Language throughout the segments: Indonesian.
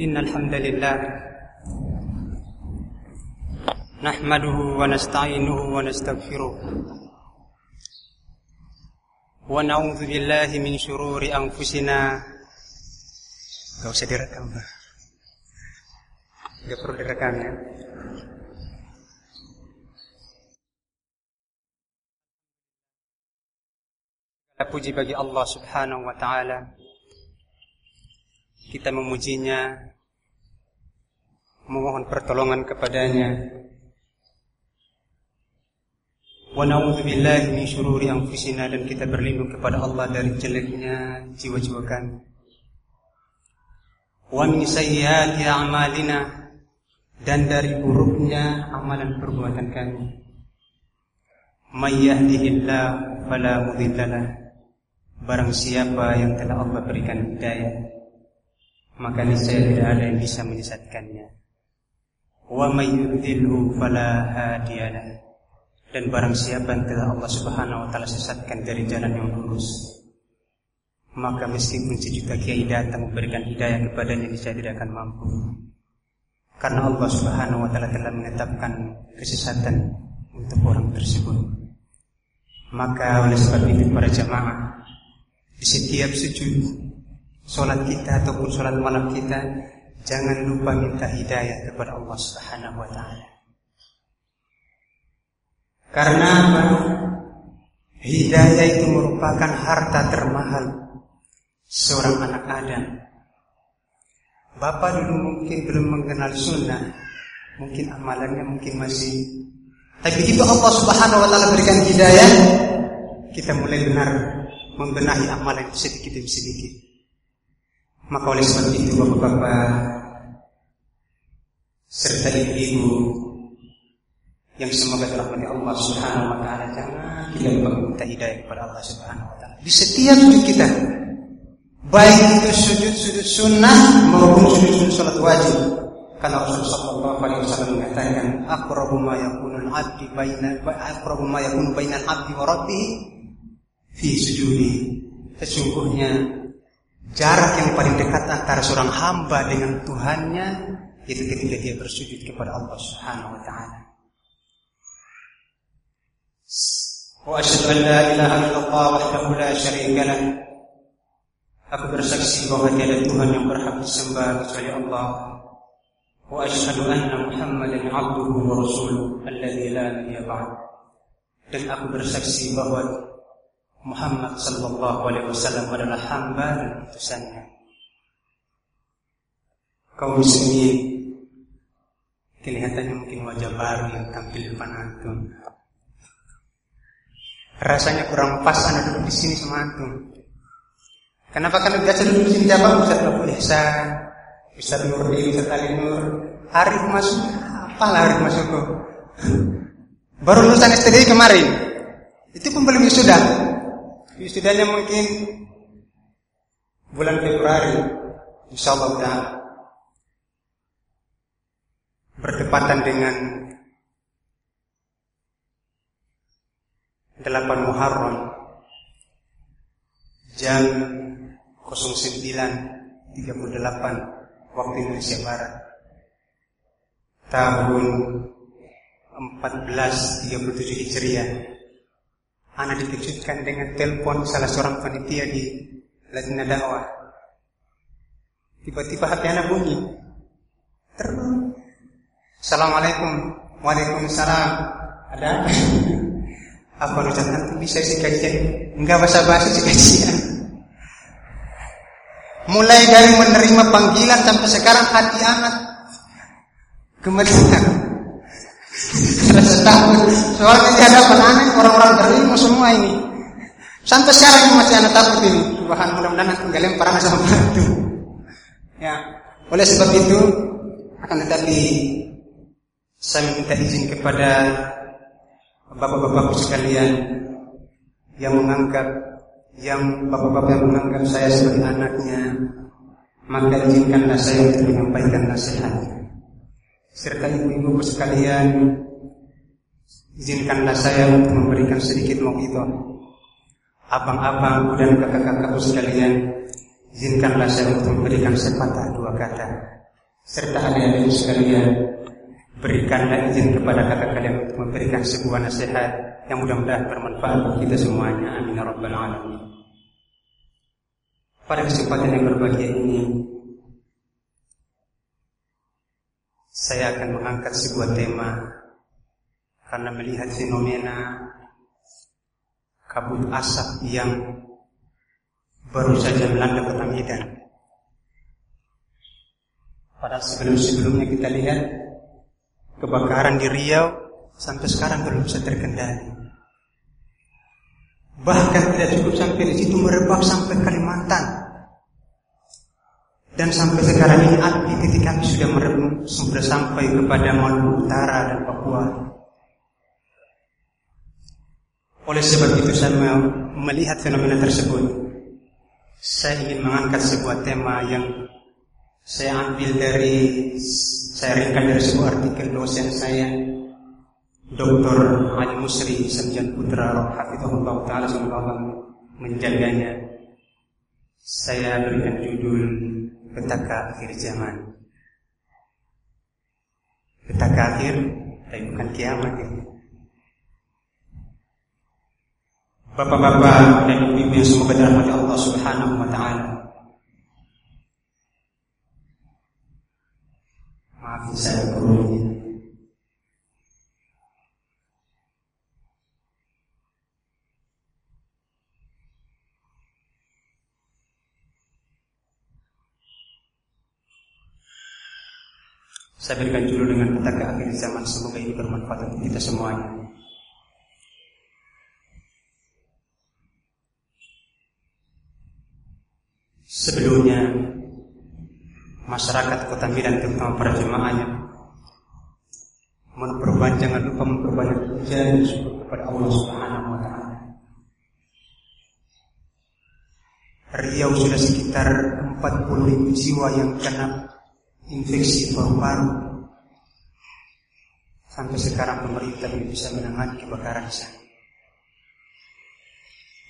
إن الحمد لله نحمده ونستعينه ونستغفره ونعوذ بالله من شرور أنفسنا Gak usah direkam Gak perlu direkam ya Puji bagi Allah subhanahu wa ta'ala Kita memujinya Memohon pertolongan kepadanya. Wa na'udhu billahi min syururi anfusina Dan kita berlindung kepada Allah dari jeleknya jiwa-jiwa kami. Wa min sayyati a'malina Dan dari buruknya amalan perbuatan kami. May yahdihillah fala mudhillalah Barang siapa yang telah Allah berikan hidayah Maka niscaya tidak ada yang bisa menyesatkannya Wa may yudhilhu fala Dan barang siapa yang telah Allah subhanahu wa ta'ala sesatkan dari jalan yang lurus Maka meskipun sejuta kiai datang memberikan hidayah kepadanya Niscaya tidak akan mampu. Karena Allah subhanahu wa ta'ala telah menetapkan kesesatan untuk orang tersebut. Maka oleh sebab itu para jamaah di setiap sujud Sholat kita ataupun sholat malam kita Jangan lupa minta hidayah kepada Allah subhanahu wa ta'ala Karena apa? Hidayah itu merupakan harta termahal Seorang anak Adam Bapak dulu mungkin belum mengenal sunnah Mungkin amalannya mungkin masih Tapi itu Allah subhanahu wa ta'ala berikan hidayah Kita mulai benar membenahi amalan sedikit demi sedikit. Maka oleh sebab itu bapak-bapak serta ibu-ibu yang semoga dirahmati Allah Subhanahu wa taala jangan kita lupa minta hidayah kepada Allah Subhanahu wa taala. Di setiap sujud kita baik itu sujud-sujud sunnah maupun sujud-sujud salat wajib. Karena Rasulullah sallallahu alaihi wasallam mengatakan aqrabu ma yakunul 'abdi baina aqrabu ma yakunu bainal 'abdi wa rabbih fi sujudi. Sesungguhnya jarak yang paling dekat antara seorang hamba dengan Tuhannya itu ketika dia bersujud kepada Allah Subhanahu wa taala. Wa asyhadu an la ilaha illallah wahdahu la syarika lah. Aku bersaksi bahwa tiada Tuhan yang berhak disembah kecuali Allah. Wa asyhadu anna Muhammadan abduhu wa rasuluhu alladzi la nabiyya ba'd. Dan aku bersaksi bahwa Muhammad sallallahu alaihi wasallam adalah hamba dan utusannya. Kaum muslimin kelihatannya mungkin wajah baru yang tampil di depan antum. Rasanya kurang pas anda duduk di sini sama antum. Kenapa kan biasa duduk di sini siapa? Ustaz Abu Ihsan, Ustaz Nurdi, Ustaz Ali Nur, Arif masuk, apalah Arif masuk. Baru lulusan STDI kemarin. Itu pun belum sudah. Wisudanya mungkin bulan Februari, insya Allah udah bertepatan dengan 8 Muharram jam 09.38 waktu Indonesia Barat tahun 1437 Hijriah Anak dikejutkan dengan telepon salah seorang panitia di Lajna Dakwah. Tiba-tiba HP anak bunyi. Terbang. Assalamualaikum. Waalaikumsalam. Ada apa? Ustaz nanti bisa sih kajian? Enggak basa-basi sih kajian. Mulai dari menerima panggilan sampai sekarang hati anak gemetar. Rasa takut. Soalnya di hadapan anak orang-orang berilmu semua ini. Sampai sekarang ini masih anak takut ini. Tuhan mudah-mudahan aku nggak lempar anak sama batu. Ya, oleh sebab itu akan tetapi saya minta izin kepada bapak-bapak sekalian yang menganggap yang bapak-bapak yang menganggap saya sebagai anaknya maka izinkanlah saya untuk menyampaikan nasihat serta ibu-ibu sekalian izinkanlah saya untuk memberikan sedikit mauidhah abang-abang dan kakak-kakakku sekalian izinkanlah saya untuk memberikan sepatah dua kata serta adik-adik sekalian berikanlah izin kepada kakak kalian untuk memberikan sebuah nasihat yang mudah-mudahan bermanfaat bagi kita semuanya. Amin ya rabbal alamin. Pada kesempatan yang berbahagia ini saya akan mengangkat sebuah tema karena melihat fenomena kabut asap yang baru saja melanda kota Medan. Pada sebelum-sebelumnya kita lihat kebakaran di Riau sampai sekarang belum bisa terkendali. Bahkan tidak cukup sampai di situ merebak sampai Kalimantan. Dan sampai sekarang ini api ketika api sudah merebak sudah sampai kepada Maluku Utara dan Papua. Oleh sebab itu saya melihat fenomena tersebut. Saya ingin mengangkat sebuah tema yang saya ambil dari saya ringkas dari sebuah artikel dosen saya Dr. Ali Musri Sanjan Putra Hafizahullah Ta'ala semoga menjaganya saya berikan judul Petaka Akhir Zaman Petaka akhir tapi bukan kiamat ya. Bapak-bapak dan ibu-ibu yang semoga dirahmati Allah Subhanahu wa taala saya gurunya. Saya berikan dulu dengan petaka akhir zaman Semoga ini bermanfaat untuk kita semuanya Sebelumnya masyarakat kota Medan terutama para jemaahnya memperbanyak jangan lupa memperbanyak puja dan syukur kepada Allah Subhanahu wa. Riau sudah sekitar 40 ribu jiwa yang kena infeksi paru-paru. Sampai sekarang pemerintah belum bisa menangani kebakaran sana.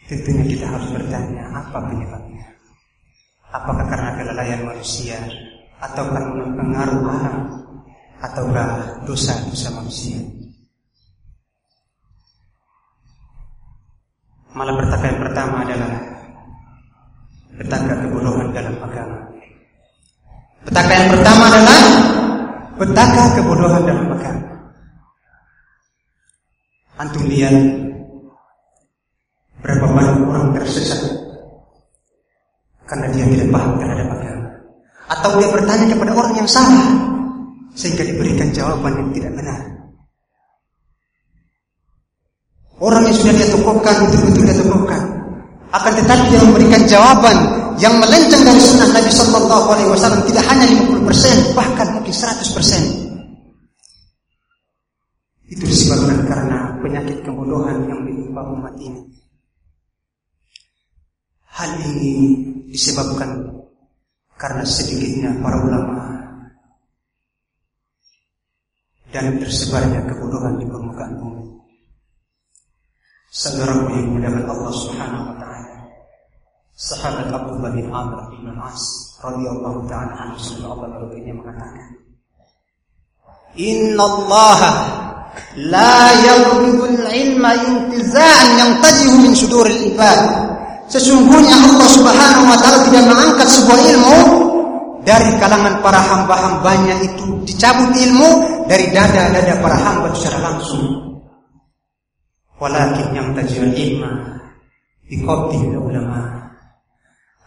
Tentunya kita harus bertanya apa penyebabnya. Apakah karena kelalaian manusia atau karena pengaruh alam ataukah dosa-dosa manusia? Malah petaka yang pertama adalah petaka kebodohan dalam agama. Petaka yang pertama adalah petaka kebodohan dalam agama. Antum lihat berapa banyak orang tersesat karena dia tidak paham terhadap agama. Atau dia bertanya kepada orang yang salah sehingga diberikan jawaban yang tidak benar. Orang yang sudah dia tokohkan betul-betul dia tokohkan. Akan tetapi dia memberikan jawaban yang melenceng dari sunnah Nabi Sallallahu Alaihi Wasallam tidak hanya 50% bahkan mungkin 100%. Itu disebabkan karena penyakit kebodohan yang menimpa umat ini. Hal ini disebabkan karena sedikitnya para ulama dan tersebarnya kebodohan di permukaan bumi. Seorang yang mendapat Allah Subhanahu wa taala. Sahabat Abdullah bin Amr bin As radhiyallahu taala anhu sallallahu alaihi mengatakan, "Inna Allah la yaqbidu al-ilma intiza'an yantajihu min suduril ibad." Sesungguhnya Allah Subhanahu wa taala tidak mengangkat sebuah ilmu dari kalangan para hamba-hambanya itu dicabut ilmu dari dada-dada para hamba secara langsung. Walakin yang tajil ilma biqabdi ulama.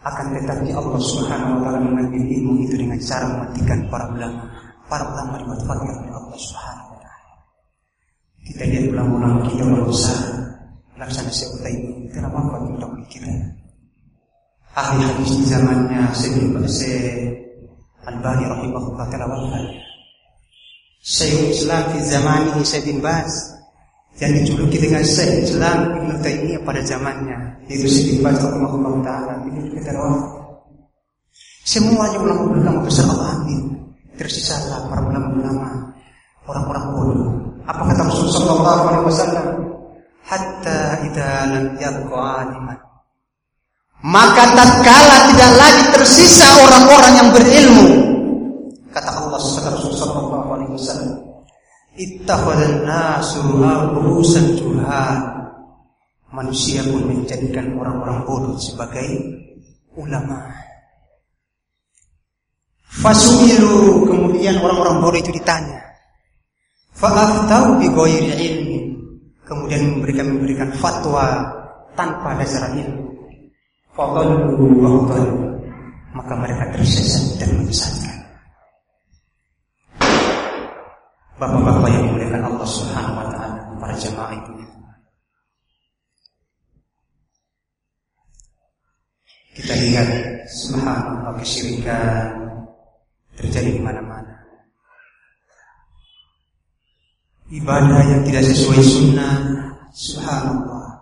Akan tetapi Allah Subhanahu wa taala mengambil ilmu itu dengan cara mematikan para ulama. Para ulama dimanfaatkan oleh Allah Subhanahu wa taala. Kita lihat ulama-ulama kita ulama besar laksana Syekh Utsaimin kenapa kau tidak kita ahli hadis di zamannya Syekh Al-Bani rahimahullah taala wafat Syekh Islam di zaman ini Syekh bin yang dijuluki dengan Syekh Islam Ibn Taimiyah pada zamannya. Yaitu Syekh Baz rahimahullah taala. Ini kita semuanya ulama-ulama besar Allah ambil. Tersisalah para ulama-ulama. Orang-orang bodoh. Apa kata Rasulullah sallallahu alaihi wasallam? Hatta idza lam yabqa aliman. Maka tatkala tidak lagi tersisa orang-orang yang berilmu Kata Allah sallallahu alaihi wasallam, "Ittakhadhan nasu ru'usan juhal." Manusia pun menjadikan orang-orang bodoh sebagai ulama. Fasumilu kemudian orang-orang bodoh itu ditanya. Fa'aftau bi ilmi. Kemudian memberikan memberikan fatwa tanpa dasar ilmu. Fadallu wa Maka mereka tersesat dan menyesatkan. Bapak-bapak yang dimuliakan Allah Subhanahu wa taala, para jemaah itu. Kita lihat subhanallah kesyirikan terjadi di mana-mana. Ibadah yang tidak sesuai sunnah, subhanallah.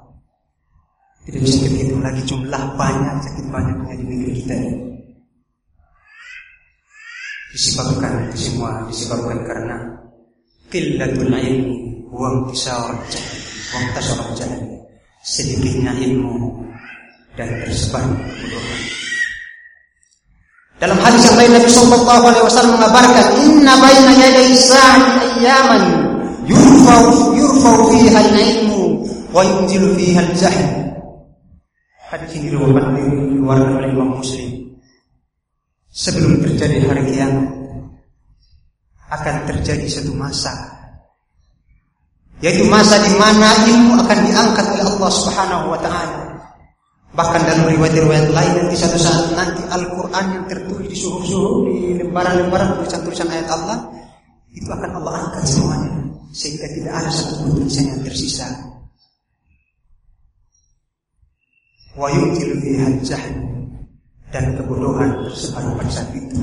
Tidak bisa terhitung lagi jumlah banyak, sakit banyaknya di negeri kita ini. Disebabkan semua disebabkan karena qillatul ilmi wa intisar jahil wa intasar jahil. Sedikitnya ilmu dan tersebar kebodohan. Dalam hadis yang lain Nabi Shallallahu Alaihi Wasallam mengabarkan, Inna baina yaday sa'ati ayyaman yurfau yurfau fiha al-ilmu wa yunzilu fiha al-jahil. Hadis ini diriwayatkan oleh Imam Muslim. Sebelum terjadi hari kiamat akan terjadi satu masa yaitu masa di mana ilmu akan diangkat oleh Allah Subhanahu wa taala Bahkan dalam riwayat-riwayat lain nanti satu saat nanti Al-Quran yang tertulis di suhu-suhu di lembaran-lembaran tulisan-tulisan ayat Allah itu akan Allah angkat semuanya sehingga tidak ada satu pun tulisan yang tersisa. Wa yutilu fiha dan kebodohan tersebar pada saat itu.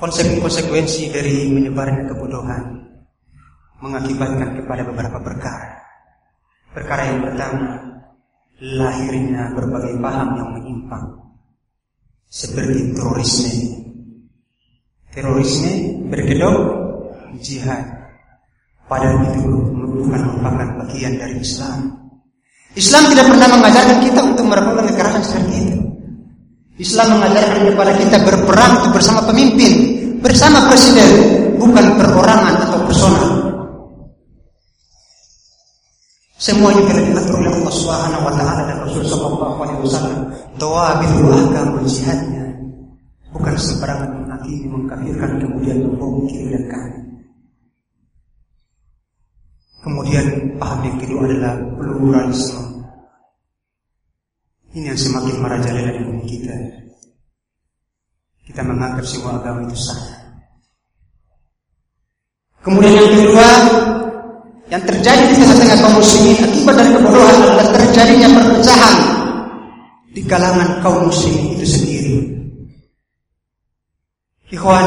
Konsekuensi dari menyebarnya kebodohan mengakibatkan kepada beberapa perkara. Perkara yang pertama, lahirnya berbagai paham yang menyimpang. Seperti terorisme. Terorisme berkedok jihad. Padahal itu bukan merupakan bagian dari Islam. Islam tidak pernah mengajarkan kita untuk melakukan kekerasan seperti itu. Islam mengajarkan kepada kita berperang bersama pemimpin, bersama presiden, bukan perorangan atau personal. Semuanya diatur oleh Allah Subhanahu wa taala dan Rasul sallallahu alaihi wasallam. Dawabil ahkam jihadnya bukan sembarangan menghakimi, mengkafirkan kemudian membom kiri dan kanan. Kemudian paham yang kedua adalah pluralisme. Ini yang semakin merajalela di bumi kita. Kita menganggap semua agama itu sah. Kemudian yang kedua yang terjadi di tengah-tengah kaum muslimin akibat dari kebodohan adalah terjadinya perpecahan di kalangan kaum muslimin itu sendiri. Ikhwan,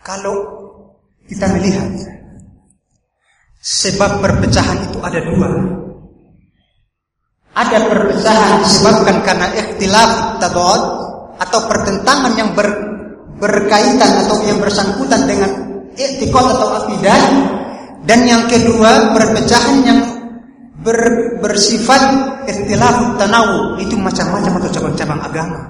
kalau kita melihat sebab perpecahan itu ada dua. Ada perpecahan disebabkan karena ikhtilaf tadad atau pertentangan yang ber, berkaitan atau yang bersangkutan dengan i'tiqad atau akidah dan yang kedua perpecahan yang ber, bersifat ikhtilaf tanawu itu macam-macam atau cabang-cabang agama.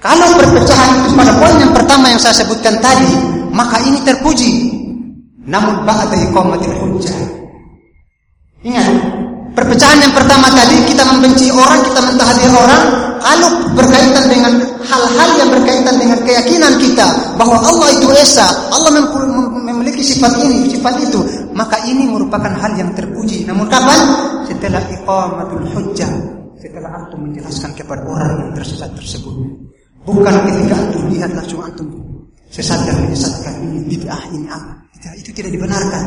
Kalau perpecahan itu pada poin yang pertama yang saya sebutkan tadi, maka ini terpuji. Namun ba'da iqamatil hujjah. Ingat, perpecahan yang pertama tadi kita membenci orang, kita mentahdir orang, kalau berkaitan dengan hal-hal yang berkaitan dengan keyakinan kita bahwa Allah itu esa, Allah memiliki sifat ini, sifat itu, maka ini merupakan hal yang terpuji. Namun kapan? Setelah iqamatul hujjah, setelah antum menjelaskan kepada orang yang tersesat tersebut. Bukan ketika antum lihat langsung antum sesat dan menyesatkan ini bid'ah ini apa. Tidak, itu tidak dibenarkan.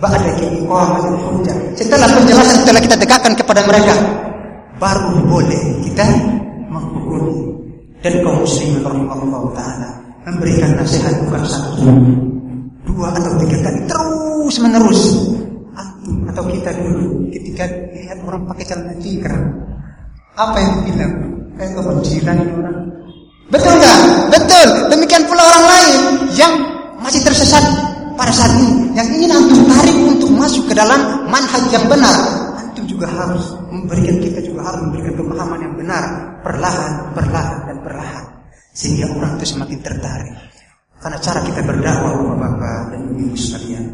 Ba'da iqamatul hujjah. Setelah penjelasan setelah kita tegakkan kepada mereka, baru boleh kita menghukumi. Dan kaum muslimin rahimahullah taala memberikan nasihat bukan satu. Dua atau tiga kali terus menerus. Antum atau kita dulu ketika lihat orang pakai celana cingkrang apa yang dibilang? Kayak kebencian orang. Betul nggak? Betul. Demikian pula orang lain yang masih tersesat pada saat ini yang ingin antum tarik untuk masuk ke dalam manhaj yang benar. Antum juga harus memberikan kita juga harus memberikan pemahaman yang benar, perlahan, perlahan dan perlahan, sehingga orang itu semakin tertarik. Karena cara kita berdakwah bapak-bapak dan ibu sekalian.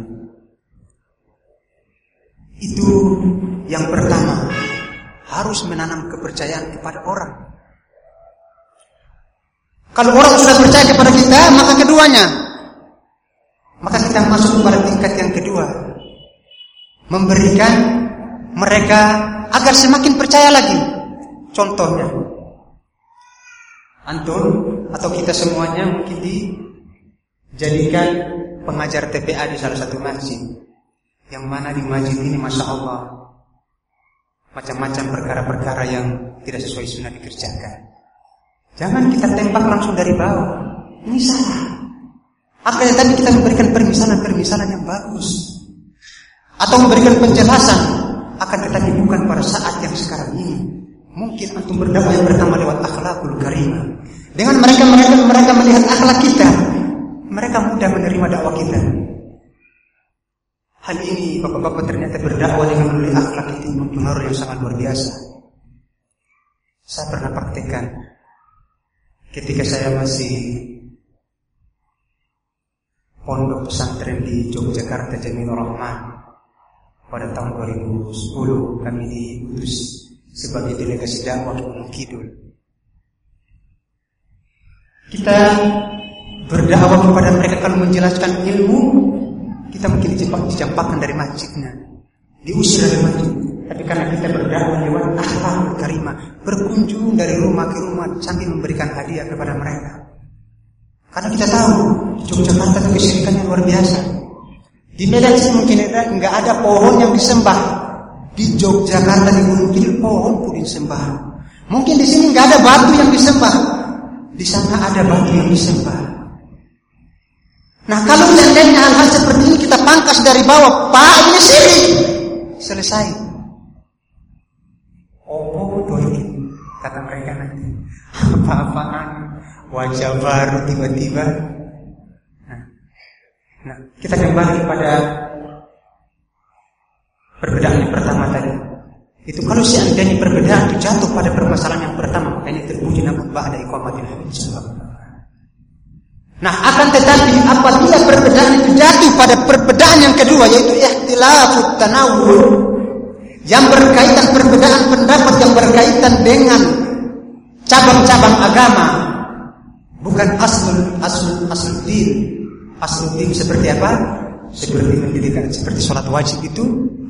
Itu yang pertama. Harus menanam kepercayaan kepada orang. Kalau orang sudah percaya kepada kita, maka keduanya, maka kita masuk pada tingkat yang kedua, memberikan mereka agar semakin percaya lagi. Contohnya, antum atau kita semuanya mungkin dijadikan pengajar TPA di salah satu masjid. Yang mana di masjid ini Masya Allah Macam-macam perkara-perkara yang tidak sesuai sunnah dikerjakan. Jangan kita tembak langsung dari bawah. Ini salah Akan tetapi kita memberikan permisalan-permisalan yang bagus? Atau memberikan penjelasan Akan tetapi bukan pada saat yang sekarang ini. Mungkin antum berdakwah yang pertama lewat akhlakul karimah. Dengan mereka mereka mereka melihat akhlak kita Mereka mudah menerima dakwah kita. Hal ini bapak-bapak ternyata berdakwah dengan melalui akhlak itu mempengaruhi yang sangat luar biasa. Saya pernah praktekkan ketika saya masih pondok pesantren di Yogyakarta Jamil Rahman pada tahun 2010 kami diutus sebagai delegasi dakwah Gunung Kidul. Kita berdakwah kepada mereka kalau menjelaskan ilmu kita mungkin dicampakkan dari masjidnya, diusir dari masjid. Tapi karena kita berdakwah lewat akhlak karimah, berkunjung dari rumah ke rumah sambil memberikan hadiah kepada mereka. Karena kita tahu Yogyakarta yang luar biasa. Di Medan sini mungkin nggak ada pohon yang disembah. Di Yogyakarta di Gunung Kidul pohon pun disembah. Mungkin di sini nggak ada batu yang disembah. Di sana ada batu yang disembah. Nah kalau seandainya hal-hal seperti ini kita pangkas dari bawah, Pak ini sini selesai. Oh bodoh ini kata mereka nanti apa-apaan wajah baru tiba-tiba. Nah, nah kita kembali kepada perbedaan yang pertama tadi. Itu kalau seandainya perbedaan itu jatuh pada permasalahan yang pertama, makanya terpuji namun ba'da iqamatil hujjah. Nah, akan tetapi apabila perbedaan itu jatuh pada perbedaan yang kedua yaitu ikhtilafut tanawur yang berkaitan perbedaan pendapat yang berkaitan dengan cabang-cabang agama bukan aslul aslul aslul din aslul din seperti apa seperti mendirikan seperti sholat wajib itu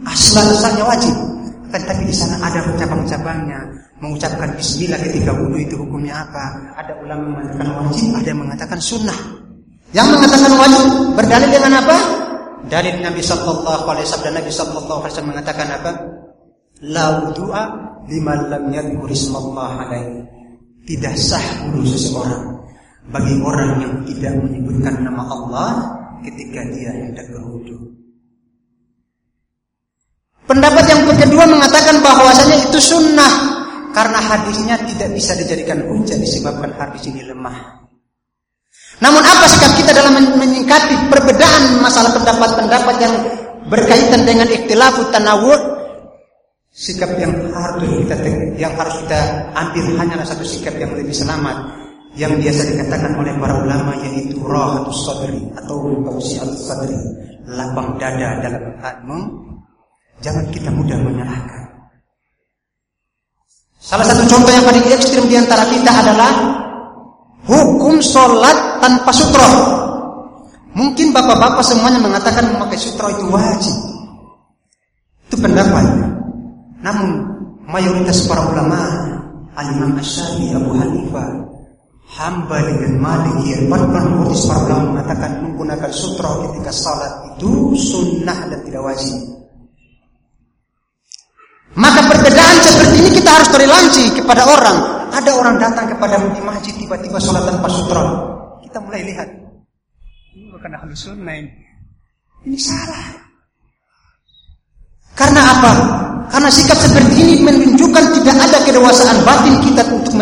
asal asalnya wajib tetapi di sana ada cabang-cabangnya mengucapkan bismillah ketika wudhu itu hukumnya apa? Ada ulama mengatakan wajib, ada yang mengatakan sunnah. Yang mengatakan wajib berdalil dengan apa? Dalil Nabi sallallahu alaihi wasallam Nabi sallallahu alaihi wasallam mengatakan apa? La wudu'a liman lam yadhkur ismallah alaihi. Tidak sah wudhu seseorang bagi orang yang tidak menyebutkan nama Allah ketika dia hendak berwudu. Pendapat yang kedua mengatakan bahwasanya itu sunnah karena hadisnya tidak bisa dijadikan hujah disebabkan hadis ini lemah. Namun apa sikap kita dalam menyingkapi perbedaan masalah pendapat-pendapat yang berkaitan dengan ikhtilafut tanawur? Sikap yang harus kita yang harus kita ambil hanyalah satu sikap yang lebih selamat yang biasa dikatakan oleh para ulama yaitu rahatus sadri atau tausiatus sadri, lapang dada dalam hatimu. Jangan kita mudah menyalahkan. Salah satu contoh yang paling ekstrim di antara kita adalah hukum sholat tanpa sutro. Mungkin bapak-bapak semuanya mengatakan memakai sutro itu wajib. Itu pendapat. Namun mayoritas para ulama, Al-Imam Abu Hanifah, Hambali dan Maliki, bahkan para ulama mengatakan menggunakan sutro ketika sholat itu sunnah dan tidak wajib. Maka perbedaan seperti ini kita harus toleransi kepada orang. Ada orang datang kepada di masjid tiba-tiba sholat tanpa sutra. Kita mulai lihat. Ini bukan ahlu sunnah ini. Ini salah. Karena apa? Karena sikap seperti ini menunjukkan tidak ada kedewasaan batin kita untuk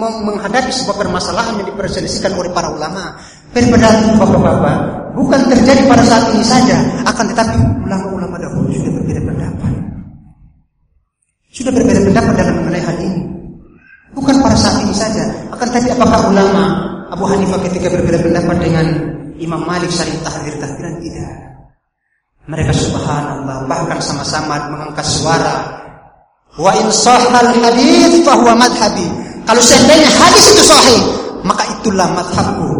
menghadapi sebuah permasalahan yang diperselisihkan oleh para ulama. Perbedaan bapak-bapak bukan terjadi pada saat ini saja, akan tetapi ulama-ulama dahulu sudah berbeda pendapat. sudah berbeda pendapat dalam mengenai hal ini. Bukan pada saat ini saja, akan tapi apakah ulama Abu Hanifah ketika berbeda pendapat dengan Imam Malik saling tahdir tahdiran tidak. Mereka subhanallah bahkan sama-sama mengangkat suara. Wa in sahal hadis fahuwa madhabi. Kalau seandainya hadis itu sahih, maka itulah madhabku.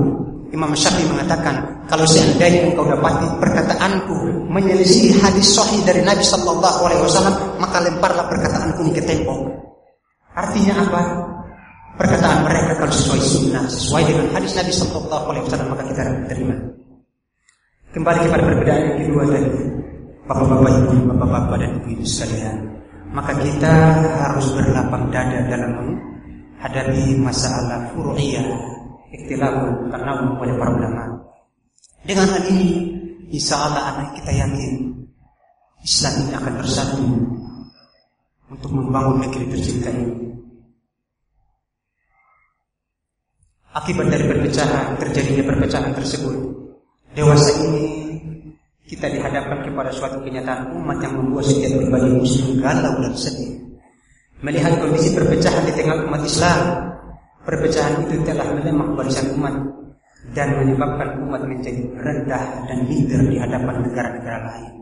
Imam Syafi'i mengatakan, kalau seandainya engkau dapati perkataanku menyelisih hadis sahih dari Nabi Sallallahu Alaihi Wasallam, maka lemparlah perkataanku ini ke tembok. Artinya apa? Perkataan mereka kalau sesuai sunnah, sesuai dengan hadis Nabi Sallallahu Alaihi Wasallam, maka kita terima. Kembali kepada perbedaan yang kedua tadi, bapak-bapak ibu, bapak-bapak dan ibu-ibu sekalian, maka kita harus berlapang dada dalam menghadapi masalah furu'iyah ikhtilafun karena oleh para ulama. Dengan hal ini, insya Allah anak kita yakin Islam ini akan bersatu untuk membangun negeri tercinta ini. Akibat dari perpecahan, terjadinya perpecahan tersebut, dewasa ini kita dihadapkan kepada suatu kenyataan umat yang membuat setiap pribadi muslim galau dan sedih. Melihat kondisi perpecahan di tengah umat Islam, Perpecahan itu telah melemah barisan umat dan menyebabkan umat menjadi rendah dan minder di hadapan negara-negara lain,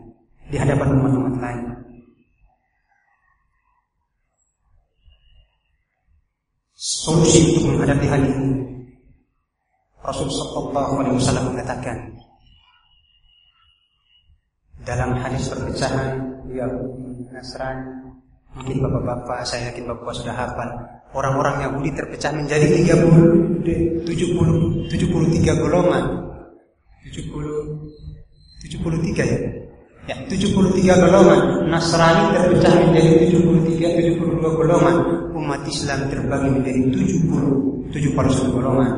di hadapan umat-umat lain. Solusi untuk menghadapi hal ini Rasul Sallallahu Alaihi Wasallam mengatakan dalam hadis perpecahan Yahudi Nasrani mungkin bapak-bapak saya yakin bapak-bapak sudah hafal. Orang-orang Yahudi terpecah menjadi 30 70 73 golongan. 70 73 ya? Ya 73 golongan. Nasrani terpecah menjadi 73 72 golongan. Umat Islam terbagi menjadi 70 70 golongan.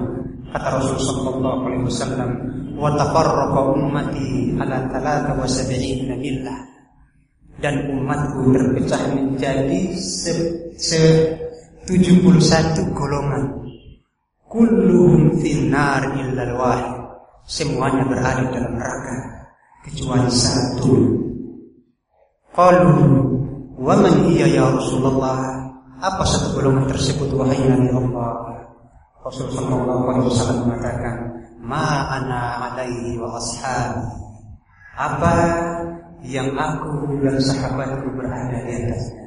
Kata Rasul sallallahu alaihi wasallam wa tafarraqa ummati ala 73 millah dan umatku terpecah menjadi se, se 71 golongan. Kulluhum finnar illa wahid. Semuanya berada dalam neraka kecuali satu. Qalu wa man hiya ya Rasulullah? Apa satu golongan tersebut wahai Nabi Allah? Rasul sallallahu alaihi wasallam mengatakan, "Ma ana alaihi wa ashabi." Apa yang aku dan sahabatku berada di atasnya.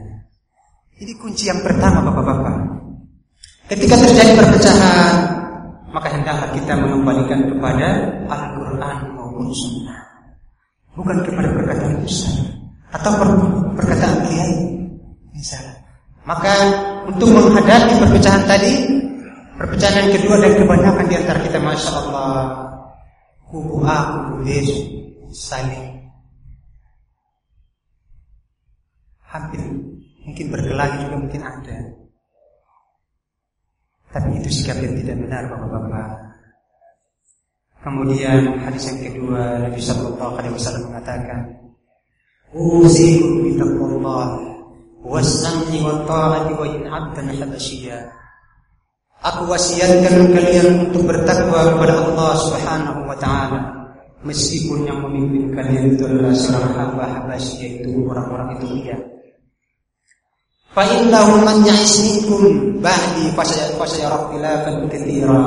Ini kunci yang pertama Bapak-bapak. Ketika terjadi perpecahan, maka hendaklah kita mengembalikan kepada Al-Quran maupun Sunnah. Bukan kepada perkataan Ustaz atau perkataan kiai. Misalnya. Maka untuk menghadapi perpecahan tadi, perpecahan kedua dan kebanyakan di antara kita, masya Allah, kubu A, kubu B, saling hampir Mungkin berkelahi juga mungkin ada. Tapi itu sikap yang tidak benar Bapak-bapak. Kemudian hadis yang kedua Nabi Sallallahu Alaihi Wasallam mengatakan, "Uzikum bi taqwallah was-sam'i wa ta'ati wa in 'abdan habasyiyya." Aku wasiatkan kalian untuk bertakwa kepada Allah Subhanahu wa taala meskipun yang memimpin kalian itu adalah seorang hamba Habasyi yaitu orang-orang Ethiopia. Fa innahu man ya'is minkum ba'di fasayara khilafan katsira.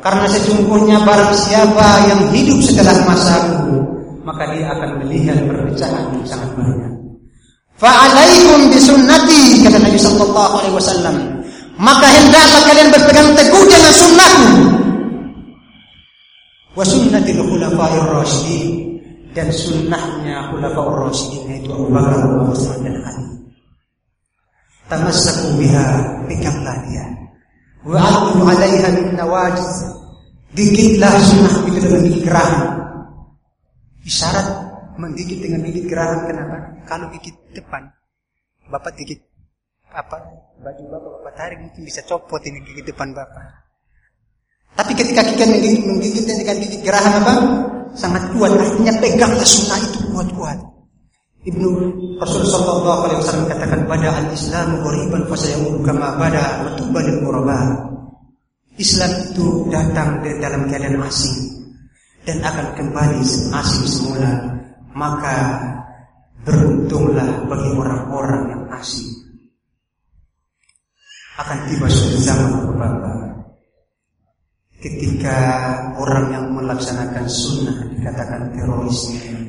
Karena sesungguhnya barang siapa yang hidup setelah masaku, maka dia akan melihat perpecahan yang sangat banyak. Fa alaikum bisunnati kata Nabi sallallahu alaihi wasallam. Maka hendaklah kalian berpegang teguh dengan sunnahku. Wa sunnatil khulafa'ir rasyidin dan sunnahnya khulafa'ur rasyidin yaitu Abu Bakar, Umar, dan Ali. Tamassaku biha, peganglah dia. Wa aqulu 'alaiha min nawajiz. Gigitlah sunnah itu dengan gigit geraham. Isyarat menggigit dengan gigit geraham kenapa? Kalau gigit depan, bapak gigit apa baju bapak bapak tarik mungkin bisa copot ini gigit depan bapak. Tapi ketika kita menggigit, menggigit dengan gigit geraham apa? Sangat kuat. Artinya peganglah sunnah itu kuat-kuat. Ibnu Rasul sallallahu alaihi wasallam katakan pada al-Islam ghariban fa sayamur kama bada wa lil quraba. Islam itu datang dalam keadaan asing dan akan kembali asing semula. Maka beruntunglah bagi orang-orang yang asing. Akan tiba suatu zaman Bapak ketika orang yang melaksanakan sunnah dikatakan terorisme,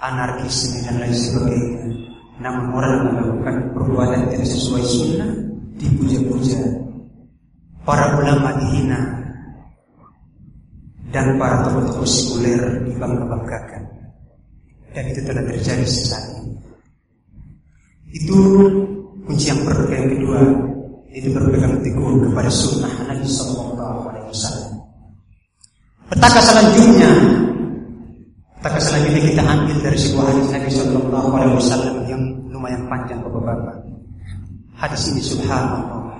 anarkisme dan lain sebagainya. Namun orang yang melakukan perbuatan tidak sesuai sunnah dipuja-puja. Para ulama dihina dan para tokoh-tokoh sekuler dibangga-banggakan. Dan itu telah terjadi saat ini. Itu kunci yang, yang kedua itu berpegang teguh kepada sunnah Nabi Sallallahu Alaihi Wasallam. Petaka selanjutnya, petaka selanjutnya kita ambil dari sebuah hadis Nabi Sallallahu Alaihi Wasallam yang lumayan panjang bapak-bapak. Hadis ini Subhanallah.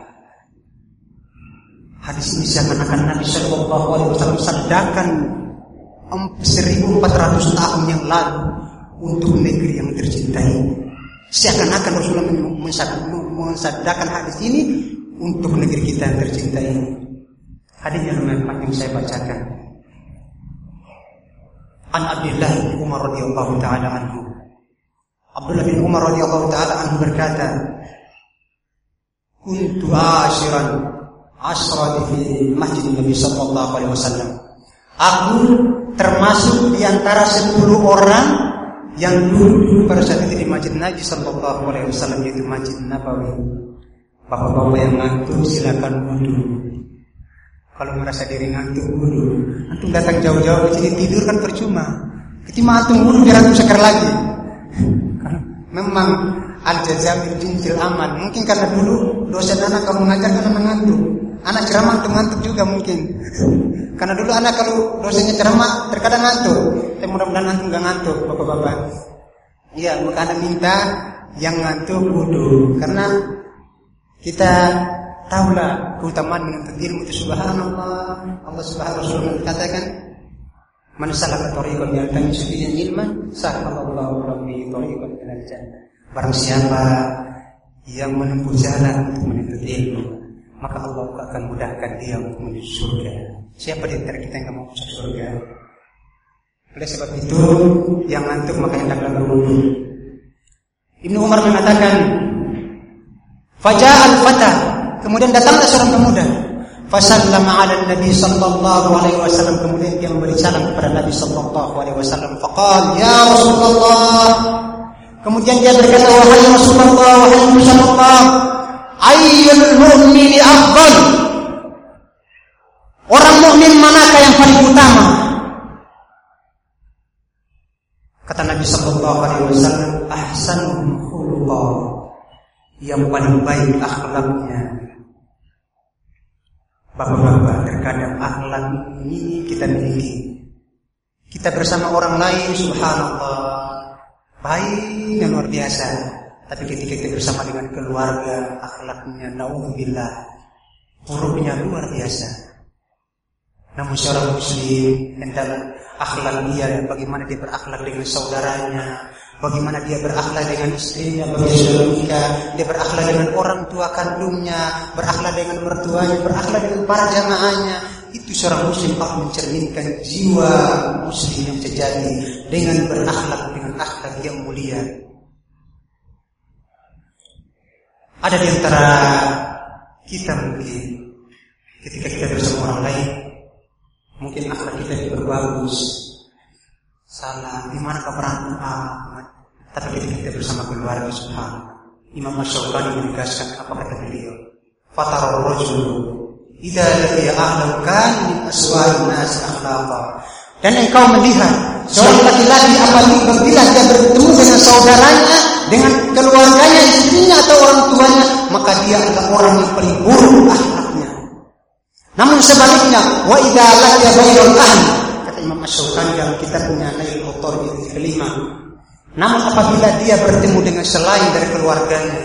Hadis ini seakan-akan Nabi Sallallahu Alaihi Wasallam sabdakan 1400 tahun yang lalu untuk negeri yang tercintai. Seakan-akan Rasulullah mensabdakan hadis ini untuk negeri kita yang tercinta ini. Hadis yang panjang saya bacakan. An Abdullah bin Umar radhiyallahu taala anhu. Abdullah bin Umar radhiyallahu taala anhu berkata, "Kuntu ashiran asrati fi masjid Nabi sallallahu alaihi wasallam." Aku termasuk di antara 10 orang yang dulu pada saat itu di Masjid Nabi Sallallahu Alaihi Wasallam yaitu Masjid Nabawi. Bapak-bapak yang ngantuk silakan wudhu. Kalau merasa diri ngantuk wudhu, antum datang jauh-jauh ke sini tidur kan percuma. Ketika antum wudhu biar antum segar lagi. Memang al jazamil jinjil aman. Mungkin karena dulu dosen anak kalau mengajar kan anak ngantuk. Anak ceramah ngantuk juga mungkin. Karena dulu anak kalau dosennya ceramah terkadang ngantuk. Tapi mudah-mudahan antum nggak ngantuk, bapak-bapak. Iya, maka anda minta yang ngantuk wudhu. Karena kita tahulah keutamaan menuntut ilmu itu subhanallah. Allah subhanahu wa katakan Man salaka tariqan yaltamisu fihi ilman sahalallahu lahu bihi tariqan ilal jannah. Barang siapa yang menempuh jalan untuk menuntut ilmu, maka Allah akan mudahkan dia untuk menuju surga. Siapa di antara kita yang mau masuk surga? Oleh sebab itu, yang ngantuk makanya hendaklah berwudu. Ibnu Umar mengatakan, al fata. Kemudian datanglah seorang pemuda. Fasallama ala Nabi sallallahu alaihi wasallam kemudian dia memberi salam kepada Nabi sallallahu alaihi wasallam. Faqal, "Ya Rasulullah." Kemudian dia berkata, "Wahai Rasulullah, wahai Rasulullah, ayyul mu'mini afdal?" Orang mukmin manakah yang paling utama? Kata Nabi Sallallahu Alaihi Wasallam, ahsan khuluqa yang paling baik akhlaknya. Bapak-bapak, terkadang akhlak ini kita miliki. Kita bersama orang lain, subhanallah, baik dan luar biasa. Tapi ketika kita bersama dengan keluarga, akhlaknya, naudzubillah, buruknya luar biasa. Namun seorang muslim hendaklah akhlak dia dan bagaimana dia berakhlak dengan saudaranya, bagaimana dia berakhlak dengan istrinya, bagaimana nikah, dia berakhlak dengan orang tua kandungnya, berakhlak dengan mertuanya, berakhlak dengan para jamaahnya. Itu seorang muslim akan mencerminkan jiwa muslim yang sejati dengan berakhlak dengan akhlak yang mulia. Ada di antara kita mungkin ketika kita bersama orang lain Mungkin akhlak kita juga bagus. Salah, di mana Ahmad? Tapi ketika kita bersama keluarga subhanallah. Imam Masyaukani menegaskan apa kata beliau. Fatar rojul Ida laqiya ahlam kan aswa'in nas akhlaqa. Dan engkau melihat seorang laki-laki apabila dia bertemu dengan saudaranya, dengan keluarganya, istrinya atau orang tuanya, maka dia adalah orang yang paling buruk akhlaknya. Namun sebaliknya, wa idza laqiya ghairul ahli, kata Imam Asy-Syaukani dalam kitabnya Nail Autor yang kelima. Namun apabila dia bertemu dengan selain dari keluarganya,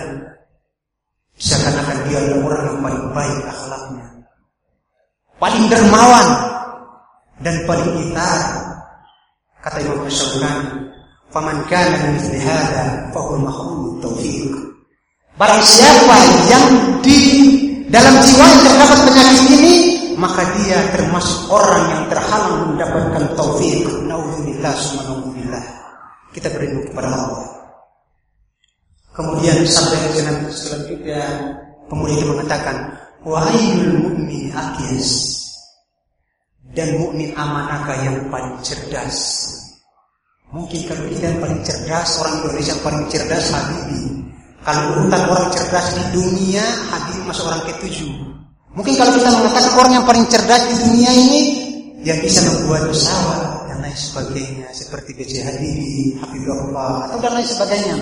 seakan-akan dia adalah orang yang paling baik akhlaknya, paling dermawan dan paling itar. Kata Imam Asy-Syaukani, "Faman kana min mithli hadza fa huwa mahmud taufiq." Barang siapa yang di dalam jiwa yang terdapat penyakit ini, maka dia termasuk orang yang terhalang mendapatkan taufik. Nauzubillah, subhanallah. Kita berlindung kepada Allah. Kemudian sampai ke selanjutnya pemuda itu mengatakan, "Wahai mukmin akyas." Dan mukmin amanakah yang paling cerdas? Mungkin kalau kita yang paling cerdas, orang Indonesia yang paling cerdas Habibi. Kalau urutan orang cerdas di dunia, Habib masuk orang ketujuh. Mungkin kalau kita mengatakan orang yang paling cerdas di dunia ini, yang bisa membuat pesawat dan lain sebagainya, seperti B.J. Habibie, Habibullah, atau dan lain sebagainya.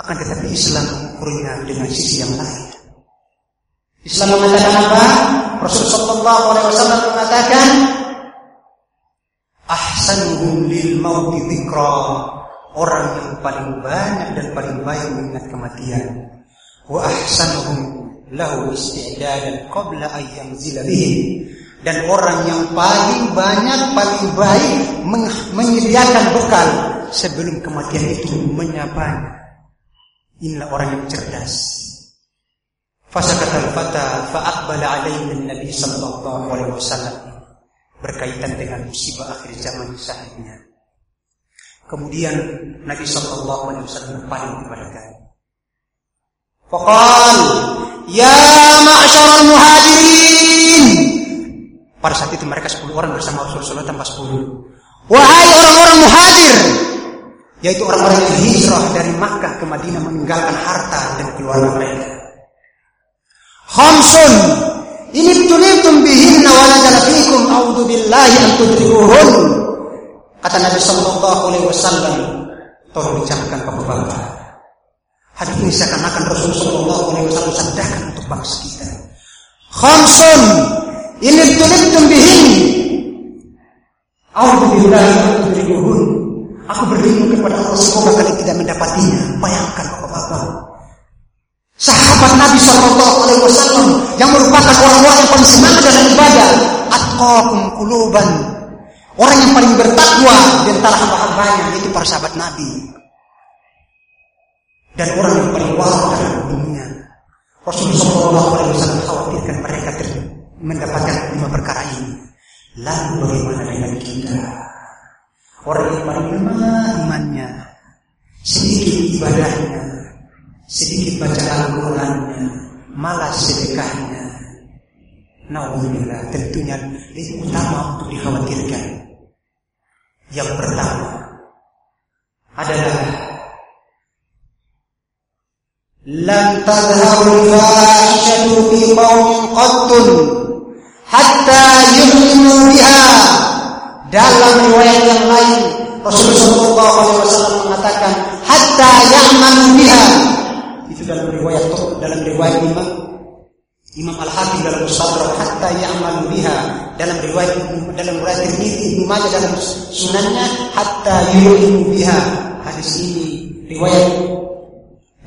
Akan tetapi Islam mengukurnya dengan sisi yang lain. Islam mengatakan apa? Rasulullah Shallallahu mengatakan, ahsanuhum lil mauti dzikra. Orang yang paling banyak dan paling baik mengingat kematian. Wa ahsanuhum lahu isti'dadan qabla an yanzila bihim dan orang yang paling banyak paling baik menyediakan bekal sebelum kematian itu menyapanya. Inilah orang yang cerdas. Fasakata al-fata fa'aqbala alaihi nabi sallallahu alaihi wasallam berkaitan dengan musibah akhir zaman sahihnya. Kemudian Nabi sallallahu alaihi wasallam berpaling kepada kami. Faqal, "Ya ma'syaral muhajirin." Pada saat itu mereka 10 orang bersama Rasulullah tambah 10. Wahai orang-orang muhajir, yaitu orang-orang yang hijrah dari Makkah ke Madinah meninggalkan harta dan keluarga mereka. Khamsun ini tulitum bihinna wa nazala fikum a'udzu billahi an tudrikuhun. Kata Nabi sallallahu alaihi wasallam, tolong dicamkan Bapak-bapak. Hadis ini seakan-akan Rasul sallallahu alaihi wasallam sabdakan untuk bangsa kita. Khamsun ini tulitum bihin. A'udzu billahi an tudrikuhun. Aku berlindung kepada Allah semoga kalian tidak mendapatinya. Bayangkan Bapak-bapak. Sahabat Nabi Shallallahu Alaihi Wasallam yang merupakan orang-orang yang paling semangat dalam ibadah, atqakum kuluban, orang yang paling bertakwa di antara hamba-hambanya itu para sahabat Nabi dan orang yang paling wara dalam dunia. Rasulullah Shallallahu Alaihi Wasallam khawatirkan mereka mendapatkan lima perkara ini. Lalu bagaimana dengan kita? Orang yang paling lemah imannya, sedikit ibadahnya, sedikit baca Al-Qurannya, malas sedekahnya. Nauzubillah, tentunya ini utama untuk dikhawatirkan. Yang pertama adalah lam tadhharu fahishatu fi qaumin qattun hatta yu'minu biha dalam riwayat yang lain Rasulullah SAW mengatakan hatta ya'manu biha itu dalam riwayat dalam riwayat Imam Imam Al-Hakim dalam Mustadrak hatta ya'malu biha dalam riwayat dalam riwayat Tirmidzi Ibnu Majah dalam sunannya hatta yu'minu biha hadis ini riwayat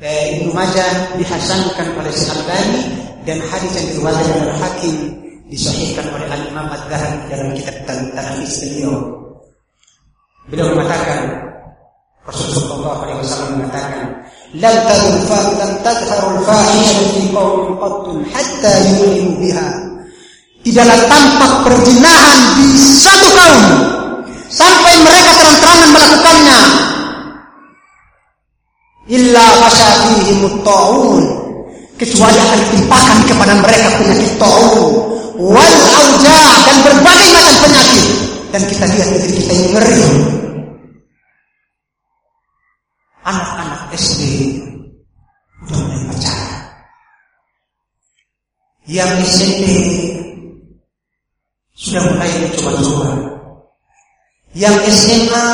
eh, Ibnu Majah dihasankan oleh Syekh Albani dan hadis yang diriwayatkan oleh Hakim disahihkan oleh Al Imam Ad-Dhahabi dalam kitab Tanafis beliau. Beliau mengatakan Rasulullah SAW mengatakan lam tadfa lam tadharul fahishatu fi qaumin qattun hatta yu'minu biha tidaklah tampak perzinahan di satu kaum sampai mereka terang-terangan melakukannya. illa fasyafihim taun kecuali akan ditimpakan kepada mereka penyakit taun wal auja dan berbagai macam penyakit. dan kita lihat negeri kita ini ngeri anak-anak SD sudah mulai pacaran. Yang SMP sudah mulai mencoba-coba. Yang SMA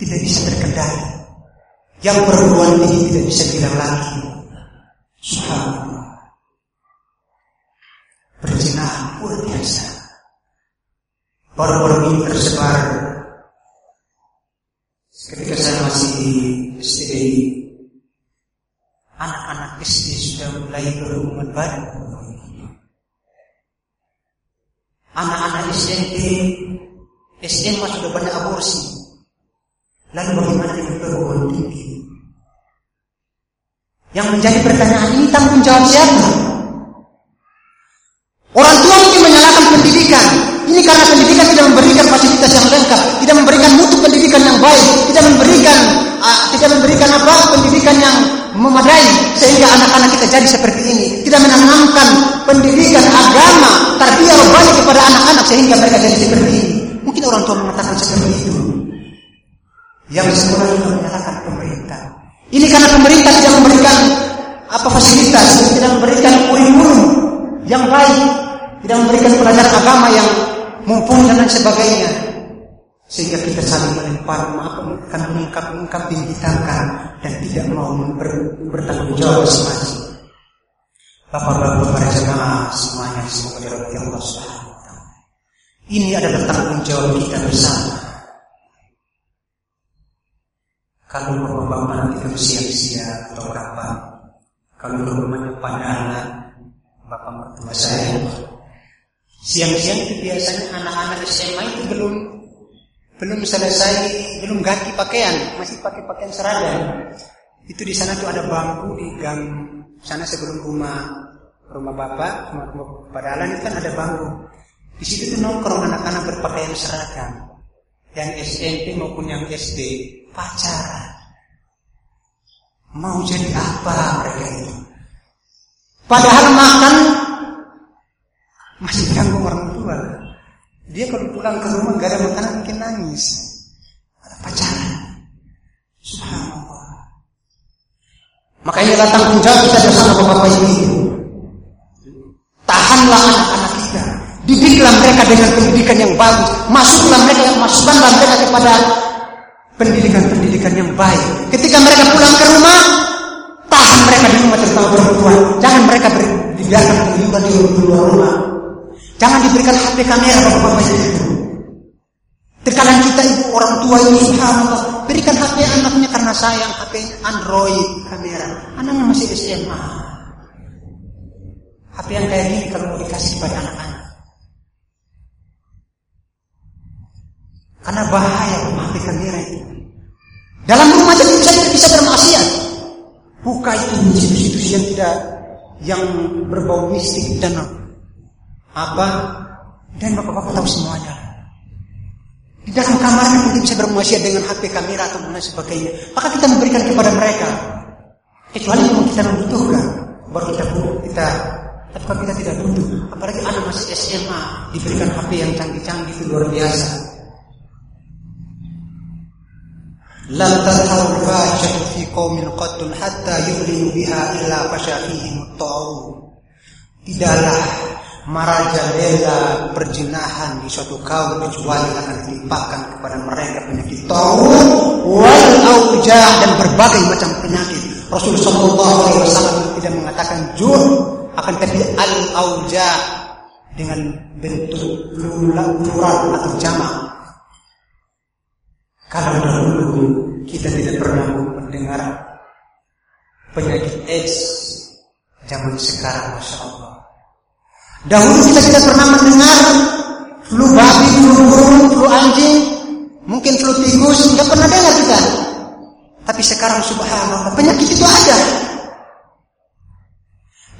tidak bisa terkendali. Yang perguruan tinggi tidak bisa bilang lagi. Subhanallah. Perzinahan luar biasa. Baru-baru ini tersebar Ketika saya masih Anak-anak SD sudah mulai berhubungan baru. Anak-anak SMP, SMA sudah banyak aborsi. Lalu bagaimana dengan perguruan tinggi? Yang menjadi pertanyaan ini tanggung jawab siapa? Sehingga mereka jadi seperti ini. Mungkin orang tua mengatakan seperti itu. Yang semula juga menyalahkan pemerintah. Ini karena pemerintah tidak memberikan apa fasilitas, tidak memberikan kurikulum yang baik, tidak memberikan pelajaran agama yang mumpuni dan sebagainya. Sehingga kita saling melempar maaf kan mengungkap-ungkap dihitamkan dan tidak mau ber, bertanggung jawab masing-masing. Bapak-bapak para jemaah semuanya semoga dirahmati Allah Subhanahu Ini adalah tanggung jawab kita bersama. Kalau nanti terus siap-siap atau berapa, kalau rumahnya pada anak, bapak mertua saya, siang-siang itu biasanya anak-anak SMA itu belum belum selesai, belum ganti pakaian, masih pakai pakaian seragam. Itu di sana tuh ada bangku di gang sana sebelum rumah rumah bapak, rumah, rumah Padalan itu kan ada bangku. Di situ nongkrong anak-anak berpakaian seragam. Yang SMP maupun yang SD pacaran. Mau jadi apa mereka itu? Padahal makan masih ganggu orang tua. Dia kalau pulang ke rumah gak ada makanan mungkin nangis. Ada pacaran. Subhanallah. Makanya adalah tanggung kita bersama bapak-bapak ini. Tahanlah anak-anak mereka dengan pendidikan yang bagus. Masuklah mereka, masukkanlah mereka kepada pendidikan-pendidikan yang baik. Ketika mereka pulang ke rumah, tahan mereka di rumah terutama perempuan. Jangan mereka dibiarkan kehidupan di luar rumah. Jangan diberikan HP kamera bapak-bapak itu. Terkadang kita ibu orang tua ini subhanallah berikan HP anaknya karena sayang HP Android kamera. Anaknya masih SMA. HP yang kayak gini kalau dikasih kepada anak-anak. Karena bahaya kamera itu. Dalam rumah jadi bisa bisa bermaksiat. Buka itu situs-situs yang tidak yang berbau mistik dan apa dan bapak-bapak tahu semuanya. Di dalam kamarnya mungkin bisa bermaksiat dengan HP kamera atau dan sebagainya. Maka kita memberikan kepada mereka. Kecuali memang kita membutuhkan, baru kita kita tapi kalau kita tidak butuh, apalagi anak masih SMA diberikan HP yang canggih-canggih itu luar biasa. لا تظهر الفاحشة في قوم قط حتى يعلنوا بها إلا فشا فيهم الطاعون Tidaklah merajalela perjinahan di suatu kaum kecuali akan dilimpahkan kepada mereka penyakit taun wal aujah dan berbagai macam penyakit. Rasul Shallallahu Alaihi Wasallam tidak mengatakan jur, akan tapi al aujah dengan bentuk plural atau jamak kalau dahulu kita tidak pernah mendengar penyakit AIDS, zaman sekarang Masya Allah. Dahulu kita tidak pernah mendengar flu babi, flu burung, flu anjing, mungkin flu tikus, nggak pernah dengar kita. Tapi sekarang subhanallah penyakit itu ada.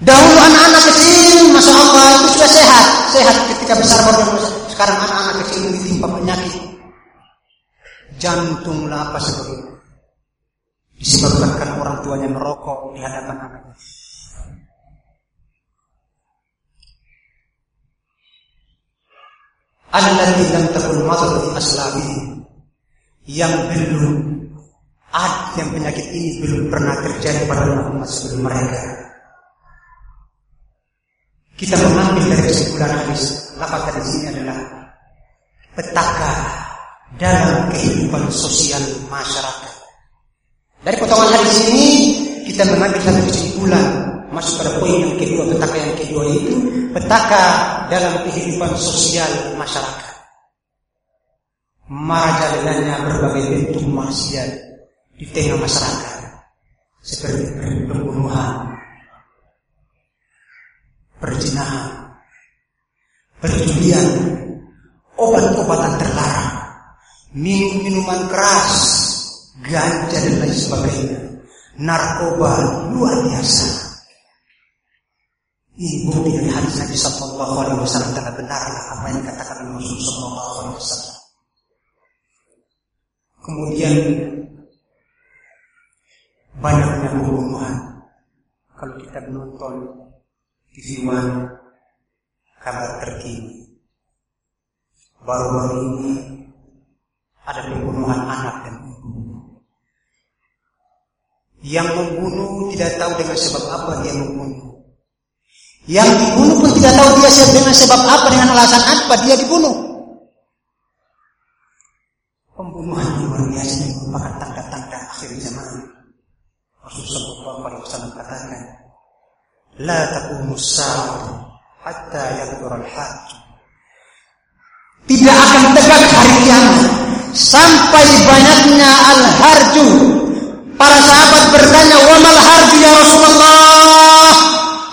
Dahulu anak-anak kecil, masya Allah itu sudah sehat, sehat ketika besar baru sekarang anak-anak kecil ditimpa penyakit jantung lah apa sebagainya. Disebabkan karena orang tuanya merokok di hadapan anaknya. Allati lam takun madar aslabi yang belum ad yang penyakit ini belum pernah terjadi pada umat sebelum mereka. Kita mengambil dari kesimpulan hadis, lafaz di sini adalah petaka dalam kehidupan sosial masyarakat. Dari potongan hadis ini kita mengambil satu kesimpulan masuk pada poin yang kedua petaka yang kedua itu petaka dalam kehidupan sosial masyarakat. Merajalelanya berbagai bentuk maksiat di tengah masyarakat seperti pembunuhan, perjinahan, perjudian, obat-obatan terlarang, minum minuman keras, ganja dan lain sebagainya, narkoba luar biasa. Ini bukti dari hadis Nabi Sallallahu Alaihi Wasallam telah benarlah apa yang dikatakan oleh Rasul Sallallahu Alaihi Wasallam. Kemudian banyaknya pembunuhan. Kalau kita menonton TV One, kabar terkini, baru-baru ini ada pembunuhan anak dan ibu. Yang membunuh tidak tahu dengan sebab apa dia membunuh. Yang dibunuh pun tidak tahu dia dengan sebab apa, dengan alasan apa dia dibunuh. Pembunuhan luar biasa ini merupakan tanda-tanda akhir zaman. Rasulullah SAW katakan, La taqumu sa'atu hatta yaqdur al-hajj. Tidak akan tegak hari kiamat sampai banyaknya al-harju. Para sahabat bertanya, "Wa mal harju ya Rasulullah?"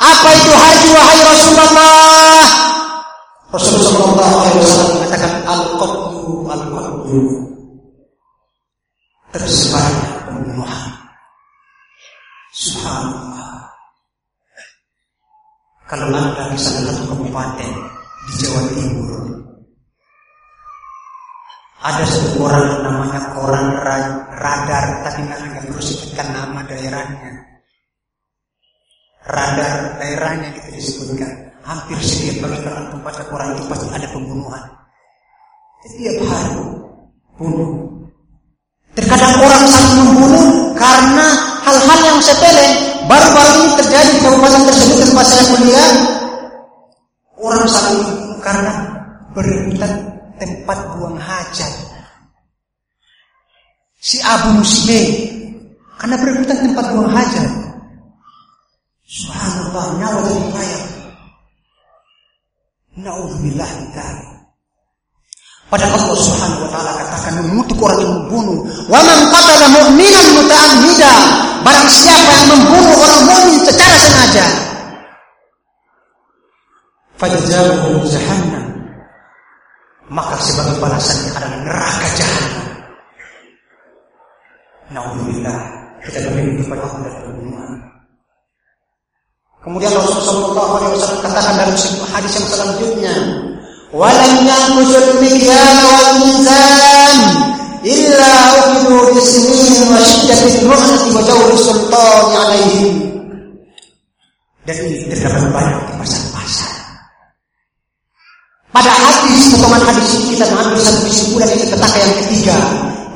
Apa itu harju wahai Rasulullah? Rasulullah sallallahu alaihi wasallam mengatakan al-qatlu al-qatlu. Tersebarnya pembunuhan. Subhanallah. Kalau anda salah satu kabupaten di Jawa Timur, ada satu orang namanya koran radar, tapi nggak perlu sebutkan nama daerahnya. Radar daerahnya kita disebutkan. Hampir setiap kita tempat koran itu pasti ada pembunuhan. Setiap hari bunuh. Terkadang orang saling membunuh karena hal-hal yang sepele. Baru-baru ini terjadi di kabupaten tersebut tempat saya melihat orang saling membunuh karena berebutan tempat buang hajat. Si Abu Muslim karena berebutan tempat buang hajat. Subhanallah, mayat. Nauzubillah min pada Allah Subhanahu wa taala katakan mengutuk orang yang membunuh. Wa man qatala mu'minan muta'ammida. Barang siapa yang membunuh orang mukmin secara sengaja. Fajazahu jahannam maka sebagai balasannya adalah neraka jahanam. Nauzubillah, kita berlindung kepada Allah dari pembunuhan. Kemudian Rasulullah SAW katakan dalam sebuah hadis yang selanjutnya, "Walam yanqusul mizan wal mizan illa uqidu bismin wa syiddatil ru'ati wa jawri sultani alaihim." Dan ini terdapat banyak di pasar pada hadis, potongan hadis ini kita mengambil satu kesimpulan itu petaka yang ketiga,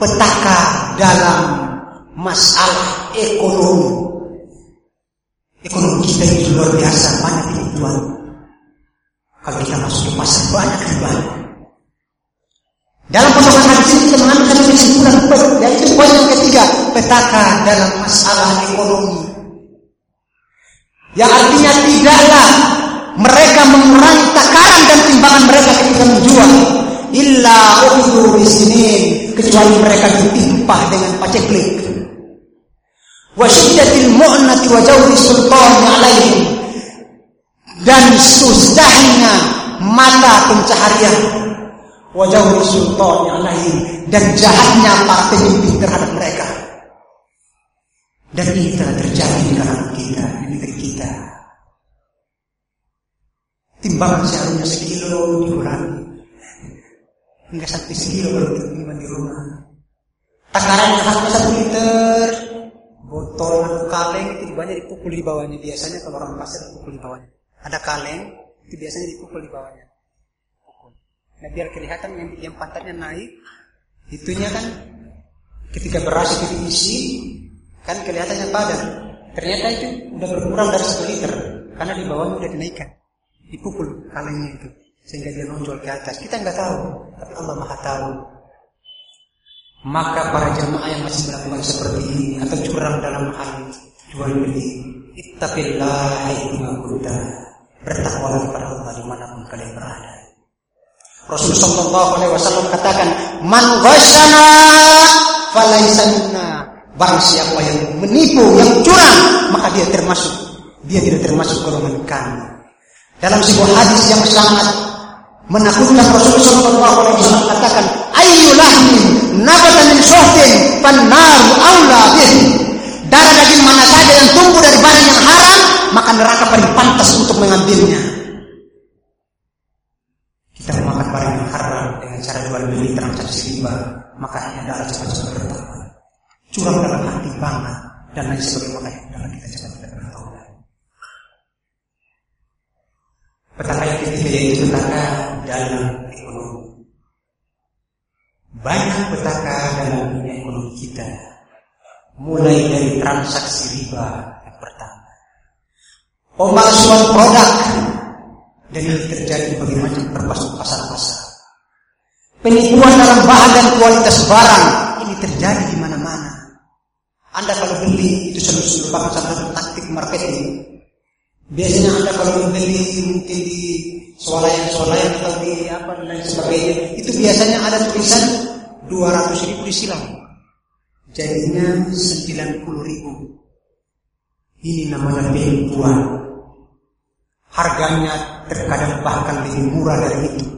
petaka dalam masalah ekonomi. Ekonomi kita itu luar biasa banyak kebutuhan. Kalau kita masuk ke pasar banyak riba. Dalam potongan hadis ini kita mengambil satu kesimpulan yaitu poin yang ketiga petaka dalam masalah ekonomi. Yang artinya tidaklah mereka mengurangi takaran dan timbangan mereka ketika menjual. Illa ukhudhu bisinin kecuali mereka ditimpa dengan paceklik. Wa syiddatil mu'nati wa jawri sultani alaihim dan susahnya mata pencaharian. Wajah sultan yang lain dan jahatnya para pemimpin terhadap mereka. Dan ini telah terjadi di kalangan kita di negeri kita timbangan seharusnya sekilo dikurangi hingga satu sekilo baru diterima di rumah. Takarannya harusnya satu liter botol atau kaleng itu banyak dipukul di bawahnya. Biasanya kalau orang pasar dipukul di bawahnya. Ada kaleng itu biasanya dipukul di bawahnya. Nah biar kelihatan yang, yang pantatnya naik itunya kan ketika beras itu diisi kan kelihatannya padat. Ternyata itu udah berkurang dari satu liter karena di bawahnya udah dinaikkan dipukul kalengnya itu sehingga dia nonjol ke atas kita nggak tahu tapi Allah maha tahu maka para jamaah yang masih melakukan seperti ini atau curang dalam hal jual beli ittaqillah haitsu kunta bertakwalah kepada Allah di mana pun kalian berada. Rasulullah Wasallam katakan, man ghashana falaisa minna. Barang siapa yang menipu, yang curang, maka dia termasuk dia tidak termasuk golongan kami. Dalam sebuah hadis yang sangat menakutkan Rasulullah Shallallahu Alaihi Wasallam katakan, ayu lahmin nabata min sohtin fannaru aula bih. Darah daging mana saja yang tumbuh dari barang yang haram, maka neraka paling pantas untuk mengambilnya. Kita memakan barang yang haram dengan cara jual beli transaksi riba, maka adalah cepat-cepat bertobat. Curang dalam hati banget, dan lain sebagainya dalam kita cepat kita bertaubat. Petaka yang ketiga yaitu petaka dalam ekonomi. Banyak petaka dalam dunia ekonomi kita. Mulai dari transaksi riba yang pertama. Pemalsuan produk ini terjadi di berbagai macam termasuk pasar-pasar. Penipuan dalam bahan dan kualitas barang ini terjadi di mana-mana. Anda kalau beli itu merupakan salah satu taktik marketing. Biasanya Anda kalau membeli mungkin di swalayan-swalayan atau di apa dan sebagainya, itu biasanya ada tulisan 200 ribu disilang. Jadinya 90 ribu. Ini namanya penipuan. Harganya terkadang bahkan lebih murah dari itu.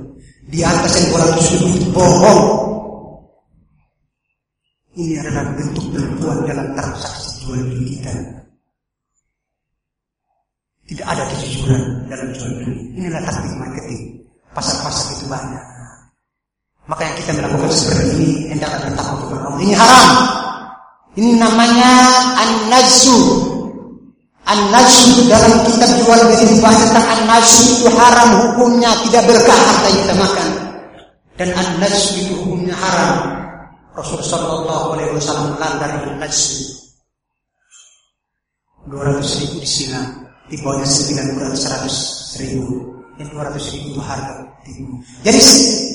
Di atas yang 200 ribu itu bohong. Ini adalah bentuk penipuan dalam transaksi jual beli kita. Tidak ada kejujuran dalam jual beli. Inilah taktik marketing. Pasar-pasar itu banyak. Maka yang kita melakukan seperti ini hendaklah bertakwa kepada Allah. Ini haram. Ini namanya an-nazu. An-nazu dalam kitab jual beli dibahas tentang an-nazu itu haram hukumnya tidak berkah harta yang kita makan. Dan an-nazu itu hukumnya haram. Rasul Sallallahu Alaihi Wasallam melanggar an-nazu. 200 ribu di sini di bawahnya 900 ribu. Yang 200 ribu itu harga. Jadi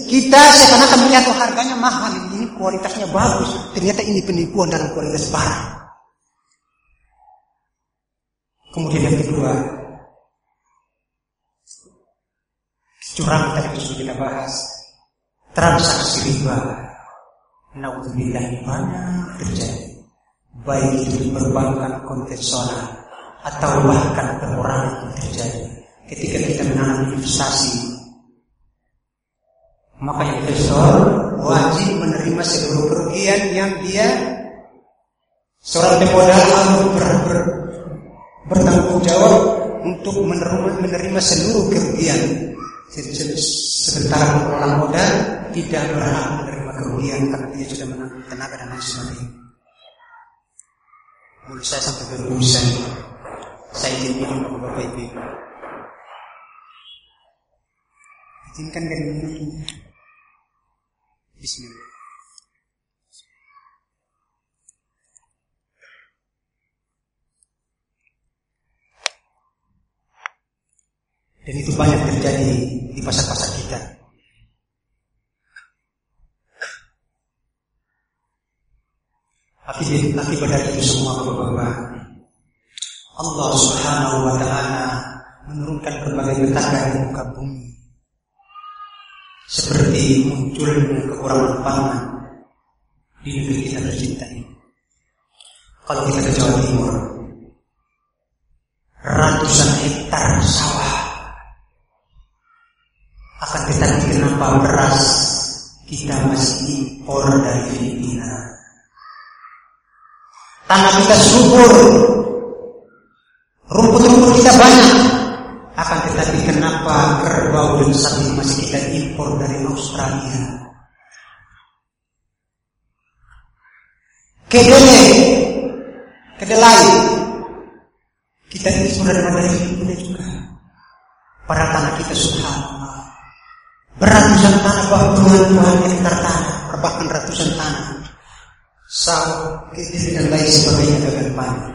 kita seakan-akan melihat oh, harganya mahal. Ini kualitasnya bagus. Ternyata ini penipuan dalam kualitas barang. Kemudian yang kedua curang tadi sudah kita bahas. Transaksi riba. Naudzubillah banyak terjadi. Baik itu di perbankan konvensional atau bahkan perorangan yang terjadi ketika kita menanam investasi maka investor wajib menerima seluruh kerugian yang dia seorang pemodal harus ber, ber, bertanggung jawab untuk menerima, menerima seluruh kerugian sementara pengelola modal tidak berhak menerima kerugian karena dia sudah menanggung tenaga dan lain sebagainya mulut saya sampai berbusa saya izin minum Bapak Ibu. Izinkan kami minum. Bismillah. Dan itu banyak terjadi di pasar-pasar kita. Akibat, akibat dari itu semua bapak-bapak Allah Subhanahu wa taala menurunkan berbagai petaka di muka bumi. Seperti munculnya kekurangan pangan di negeri kita tercinta ini. Kalau kita ke Jawa Timur, ratusan hektar sawah akan tetapi kenapa beras kita masih impor dari Filipina. Tanah kita subur, Rumput-rumput kita banyak. Akan tetapi kenapa kerbau dan sapi masih kita impor dari Australia? Kedelai, kedelai, kita impor dari Filipina juga. Para tanah kita subhanallah. Beratusan tanah bahkan puluhan hektar tanah, bahkan ratusan tanah. Kedelai dan lain sebagainya gagal panen.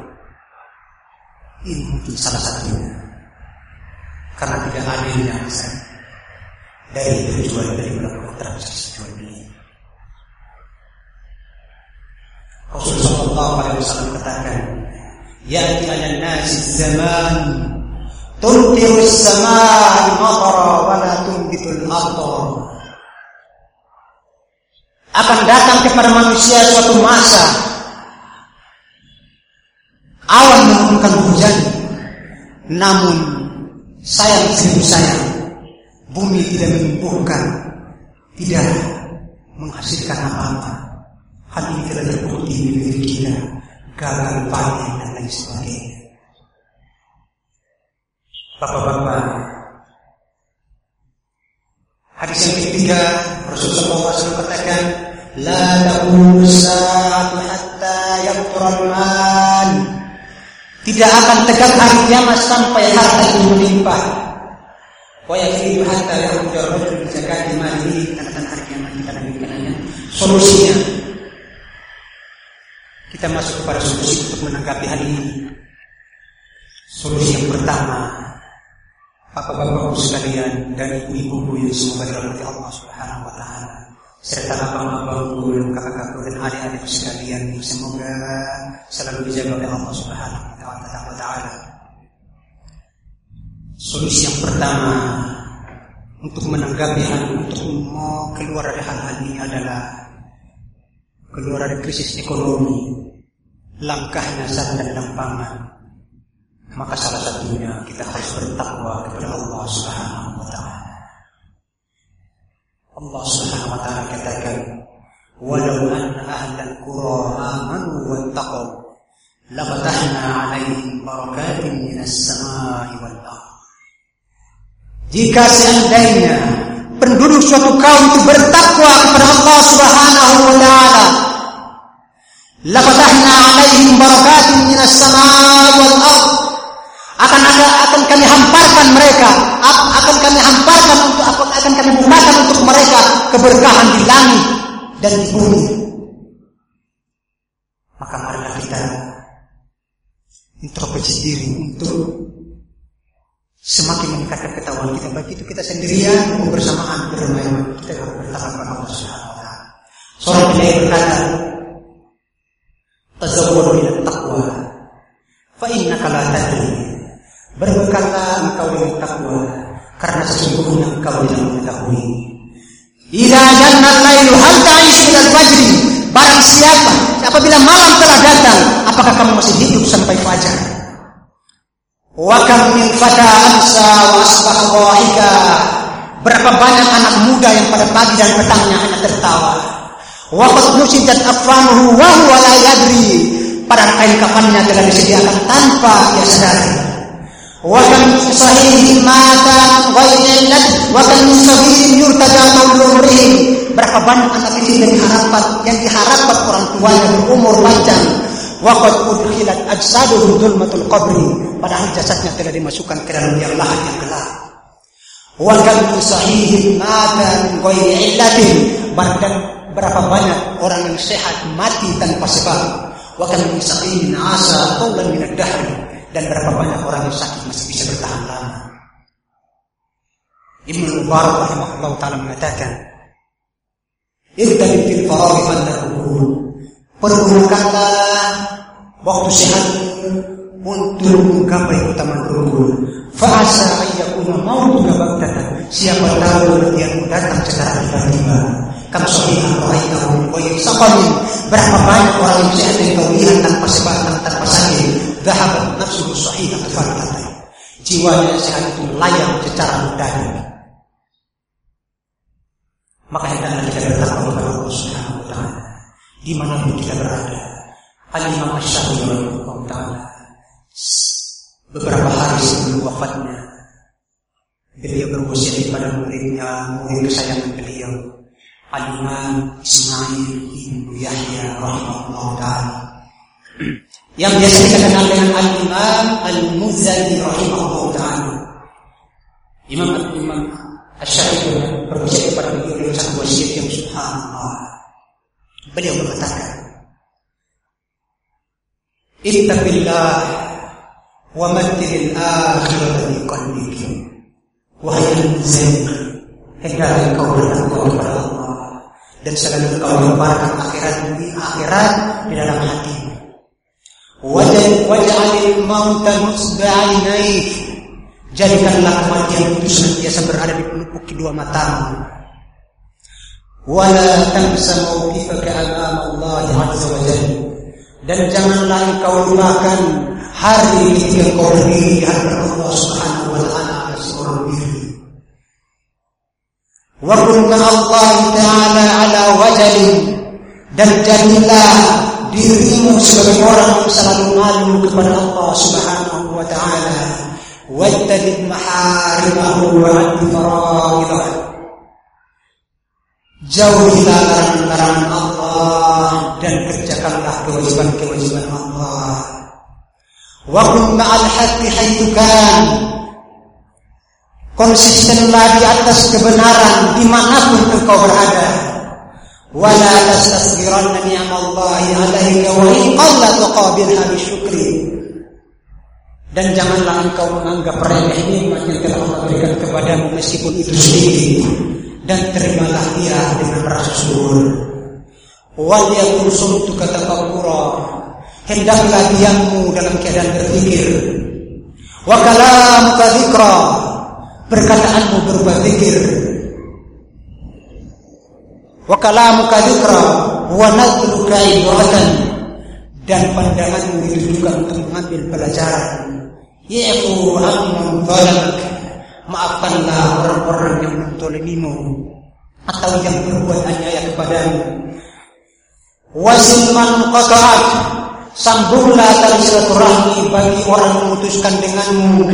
Ini mungkin salah satunya. Karena tidak adilnya asal dari tujuan dari melakukan transaksi jual beli. Rasulullah Shallallahu Alaihi Wasallam katakan, "Ya'ti ala nasi zaman tuntiru sama matara wa la tunbitul amtar." Akan datang kepada manusia suatu masa awan menurunkan hujan namun sayang seribu sayang bumi tidak menumbuhkan tidak menghasilkan apa-apa. Ini telah terbukti negeri kita gagal panen dan lain sebagainya. Bapak-bapak Hadis yang ketiga Rasulullah SAW katakan La taqulu sa'atu hatta yaktural mal Tidak akan tegak hari kiamat sampai harta itu melimpah. Wa yakidu hatta yakhruja rajul bi zakati malihi tanda hari kiamat kita dan kanannya. Solusinya kita masuk kepada solusi untuk menanggapi hal ini. Solusi yang pertama, Bapak-bapak sekalian dan ibu-ibu yang semoga dirahmati Allah Subhanahu wa taala serta abang-abangku dan kakak-kakak dan adik-adik sekalian semoga selalu dijaga oleh Allah Subhanahu wa taala. Solusi yang pertama untuk menanggapi hal untuk mau keluar dari hal-hal ini adalah keluar dari krisis ekonomi, langkahnya saat dan lampangan maka salah satunya kita harus bertakwa kepada Allah Subhanahu wa taala. Allah Subhanahu wa taala katakan, "Walau anna ahlal qura amanu wattaqu lafatahna 'alaihim barakatin minas samai wal ardh." Jika seandainya penduduk suatu kaum itu bertakwa kepada Allah Subhanahu wa taala, lafatahna 'alaihim barakatin minas samai akan ada akan kami hamparkan mereka. Akan kami hamparkan untuk akan, akan kami bukakan untuk mereka keberkahan di langit dan di bumi. Maka marilah kita introspeksi diri untuk semakin meningkatkan ketahuan kita. Baik itu kita sendirian maupun bersamaan bermain kita harus bertakwa kepada Allah Subhanahu wa taala. Seorang penyair berkata, "Tazawwadu min taqwa fa innaka la tadri Berbekallah engkau dengan takwa karena sesungguhnya engkau tidak mengetahui. Ila jannal lailu hal ta'is minal fajri. Barang siapa apabila malam telah datang, apakah kamu masih hidup sampai fajar? Wa kam min fata amsa wa. Berapa banyak anak muda yang pada pagi dan petangnya hanya tertawa. Wa qad nusidat afwanuhu wa huwa la yadri. Pada kain kafannya telah disediakan tanpa dia sadari. وكم من صحيح مات غير علة وكم من صغير يرتجى طول عمره berapa banyak anak kecil yang diharapkan yang diharapkan orang tuanya berumur panjang waqad udkhilat ajsaduhum dhulmatul qabri padahal jasadnya telah dimasukkan ke dalam yang lahat yang gelap wa kam min sahihin mata min ghairi illatin dan berapa banyak orang yang sehat mati tanpa sebab wa kam min sahihin asa tawlan min ad-dahr dan berapa banyak orang yang sakit masih bisa bertahan lama. Ibnu Mubarak rahimahullah taala mengatakan, "Irtabi fil faraghi annahu Pergunakanlah waktu sehat untuk menggapai utama rukun. Fa'asa ayyakuna mautuka baghtatan. Siapa tahu kematianmu datang secara tiba-tiba. Kam sahihan ra'aitahu wa saqamin. Berapa banyak orang yang sehat yang kau lihat tanpa sebab tanpa sakit. Zahabat nafsu sahih atau farqatan. Jiwanya sehat itu melayang secara mudahnya. Maka hendaklah kita bertakwa kepada Allah Subhanahu wa taala di mana pun kita berada. Al-Imam Asy-Syafi'i taala beberapa hari sebelum wafatnya beliau berwasiat kepada muridnya, murid kesayangan beliau, Al-Imam Ismail bin Yahya rahimahullah taala yang biasa kenal dengan Al-Imam Al-Muzani rahimahullah taala. Imam Imam Asy-Syafi'i berwasiat kepada beliau dengan satu wasiat yang subhanallah. Beliau mengatakan, Ittaqillah wa matil akhirata bi qalbika. Wahai al-Muzani, hendaklah kau bertakwa kepada Allah dan selalu kau lemparkan akhirat di akhirat di dalam hatimu. Waj'alil mauta musba'inaik Jadikanlah kematian itu senantiasa berada di pelupuk kedua matamu. Wala tansa mawqifaka amama Allah azza wa jalla. Dan janganlah engkau lupakan hari ketika kau berdiri di hadapan Allah Subhanahu wa taala seorang diri. Wa kun Allah taala ala wajali dan jadilah dirimu sebagai orang yang selalu malu kepada Allah Subhanahu wa taala wajtanib maharimahu wa anfaraidah jauhilah larangan-larangan Allah dan kerjakanlah kewajiban-kewajiban Allah Wa kun ma'al haqqi haitsu kan. Konsistenlah di atas kebenaran di mana pun engkau berada. Tastasghiranna ni'amallahi 'alaika wa in qallat qabilha bisyukri. Dan janganlah engkau menganggap remeh nikmat yang telah Allah berikan kepadamu meskipun itu sedikit. Dan terimalah dia dengan rasa syukur. Wal yakun sumtuka tafakkura. Hendaklah diammu dalam keadaan berpikir. Wa kalamuka dzikra. Perkataanmu berupa zikir. Wa kalamuka wa nadruka ibratan. Dan pandanganmu ditujukan untuk mengambil pelajaran. Yaitu amman. Maafkanlah orang-orang yang mentolimimu atau yang berbuat aniaya kepadamu. Wasilman qata'at sambunglah tali silaturahmi bagi orang memutuskan denganmu.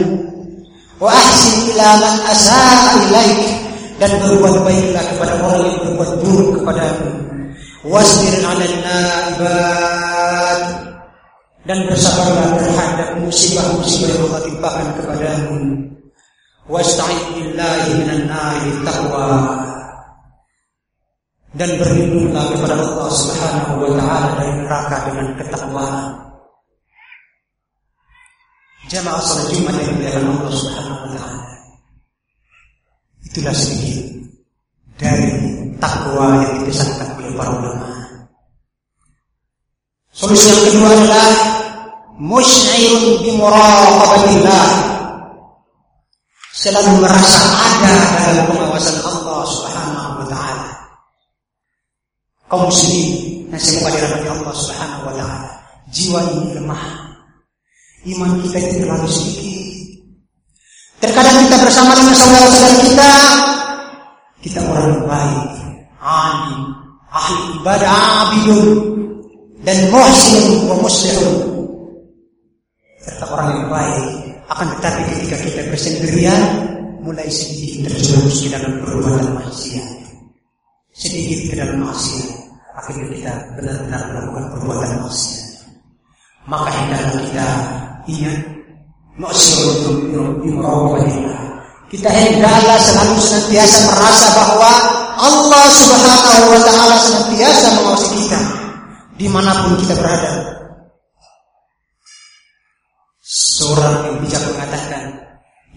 Wa ahsin ila man asaa dan berbuat baiklah kepada orang yang berbuat buruk kepadamu. Wasbir 'ala naibat dan bersabarlah terhadap musibah-musibah yang Allah timpakan kepadamu. Billahi minan nari taqwa dan berlindunglah kepada Allah Subhanahu wa taala dari neraka dengan ketakwaan. Jamaah salat Jumat yang dimuliakan Allah Subhanahu wa taala. Itulah sedikit dari takwa yang dipesankan oleh para ulama. Solusi yang kedua adalah musyairun bi muraqabatillah. Selalu merasa ada dalam pengawasan Allah Subhanahu wa taala kaum muslimin yang semoga dirahmati Allah Subhanahu wa taala. Jiwa ini lemah. Iman kita itu terlalu sedikit. Terkadang kita bersama dengan saudara-saudara kita, kita orang yang baik, alim, ahli ibadah, abidun, dan muhsin wa muslihun. Serta orang yang baik. Akan tetapi ketika kita bersendirian, mulai sedikit terjerumus ke dalam perbuatan maksiat sedikit ke dalam maksiat akhirnya kita benar-benar melakukan perbuatan maksiat maka hendaklah kita ingat kita hendaklah selalu senantiasa merasa bahwa Allah Subhanahu wa taala senantiasa mengawasi kita di mana pun kita berada. Seorang yang bijak mengatakan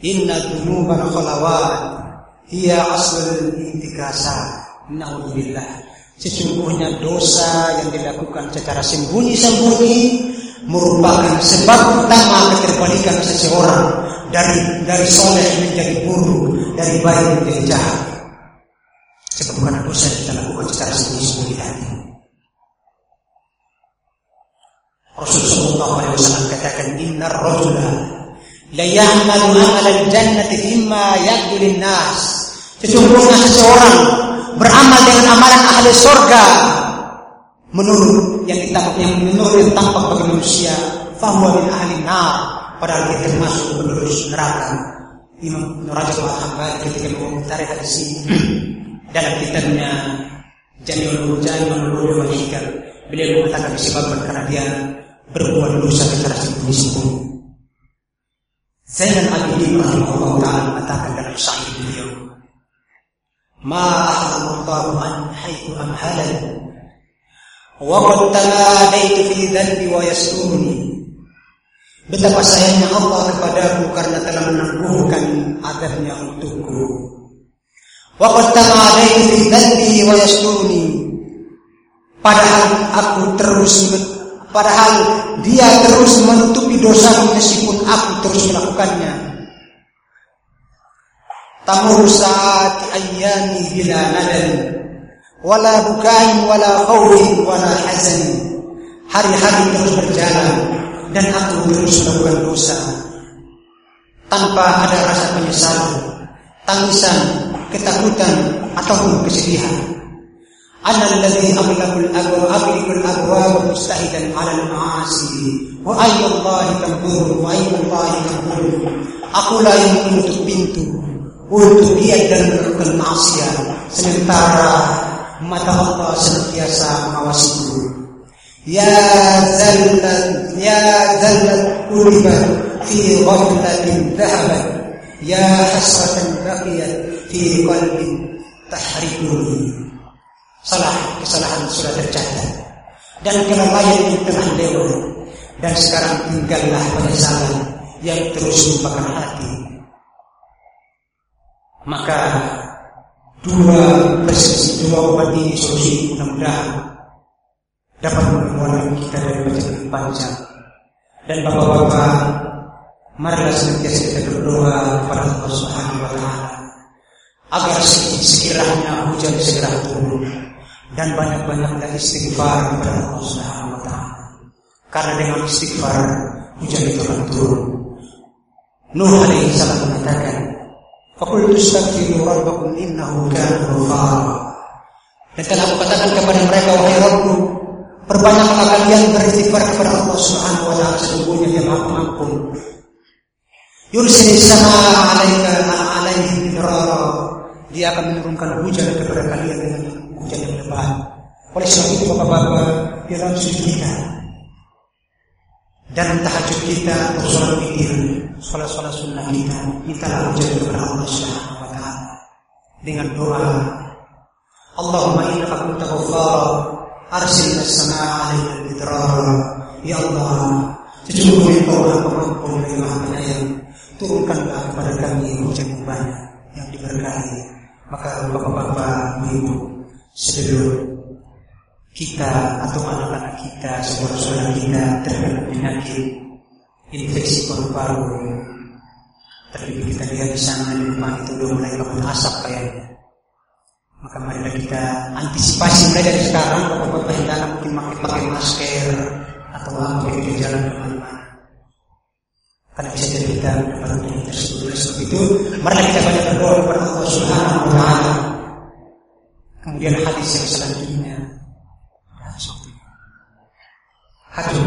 inna dunuban khalawat hiya aslul intikasat Naudzubillah. Sesungguhnya dosa yang dilakukan secara sembunyi-sembunyi merupakan sebab utama keterbalikan seseorang dari dari soleh menjadi buruk, dari baik menjadi jahat. Sebab karena dosa kita lakukan secara sembunyi-sembunyi tadi. Rasulullah SAW katakan inna rajula la ya'malu amalan jannati imma yaqdulin nas. Sesungguhnya seseorang beramal dengan amalan ahli surga menurut yang kita yang menurut yang tampak bagi manusia fahuwa min ahli nar. Padahal dia termasuk penerus neraka. Imam Nurajib Al-Hambali ketika mengomentari hadis ini dalam kitabnya Jamiul Mujahid menurut yang Wahikal beliau mengatakan disebabkan karena dia berbuat dosa secara sembunyi-sembunyi Zainal Abidin Allah ta'ala mengatakan dalam sahih beliau Ma ahlamullahu an haythu amhalan Waqad tanadaitu fi dhanbi wa yasturuni. Betapa sayangnya Allah kepadaku karena telah menangguhkan adabnya untukku. Waqad tanadaitu fi dhanbi wa yasturuni. Padahal aku terus padahal dia terus menutupi dosaku meskipun aku terus melakukannya. Tamuru saati ayyami bila nadal wala bukain wala khawfin wala hazan. Hari-hari terus berjalan dan aku terus melakukan dosa tanpa ada rasa penyesalan, tangisan, ketakutan ataupun kesedihan. Ana alladhi amlakul abwa ablikul abwa mustahidan 'ala al-ma'asi wa ayyallahi tanfuru wa ayyallahi tanfuru. Akulah yang menutup pintu untuk giat dan melakukan maksiat sementara mata Allah senantiasa mengawasiku. Ya zallat ya zallat qulibat fi ghaflatin dhahabat ya hasratan baqiyat fi qalbin tahrikuni. Salah kesalahan sudah tercatat dan kelalaian yang telah lewat dan sekarang tinggallah penyesalan yang terus membakar hati. Maka dua persisi dua obat ini solusi mudah-mudahan dapat mengeluarkan kita dari perjalanan panjang. Dan bapak-bapak, marilah senantiasa kita berdoa kepada Allah Subhanahu wa taala agar sekiranya hujan segera turun dan banyak-banyaklah istighfar kepada Allah Subhanahu wa taala. Karena dengan istighfar hujan itu akan turun. Nuh alaihi salam mengatakan, "Faqul tastaghfiru rabbakum innahu kana ghaffara." Dan telah aku katakan kepada mereka, wahai Rabbku, perbanyaklah kalian beristighfar kepada Allah Subhanahu wa taala sesungguhnya Dia Maha Pengampun. Yursilis sama alaika alaihi. Dia akan menurunkan hujan kepada kalian dengan hujan yang lebat. Oleh sebab itu Bapak-bapak, dalam sujud dan tahajud kita, sholat witir, sholat-sholat sunnah kita, mintalah hujan kepada Allah Subhanahu wa taala. Dengan doa Allahumma innaka kunta ghaffara arsil as-samaa 'alaina ya Allah sesungguhnya engkau maha pengampun dan maha penyayang. Turunkanlah kepada kami hujan yang banyak yang diberkahi. Maka bapak-bapak ibu sedulur kita atau anak-anak kita saudara-saudara kita terkena penyakit infeksi paru-paru tapi kita lihat di sana di depan itu udah mulai kabut asap kayaknya maka marilah kita antisipasi mulai dari sekarang bapak-bapak yang dalam mungkin pakai pakai masker atau apa kita jalan ke mana-mana karena bisa jadi kita mendapatkan penyakit tersebut. Itu marilah kita banyak berdoa kepada Allah Subhanahu wa taala. Kemudian hadis yang selanjutnya hadis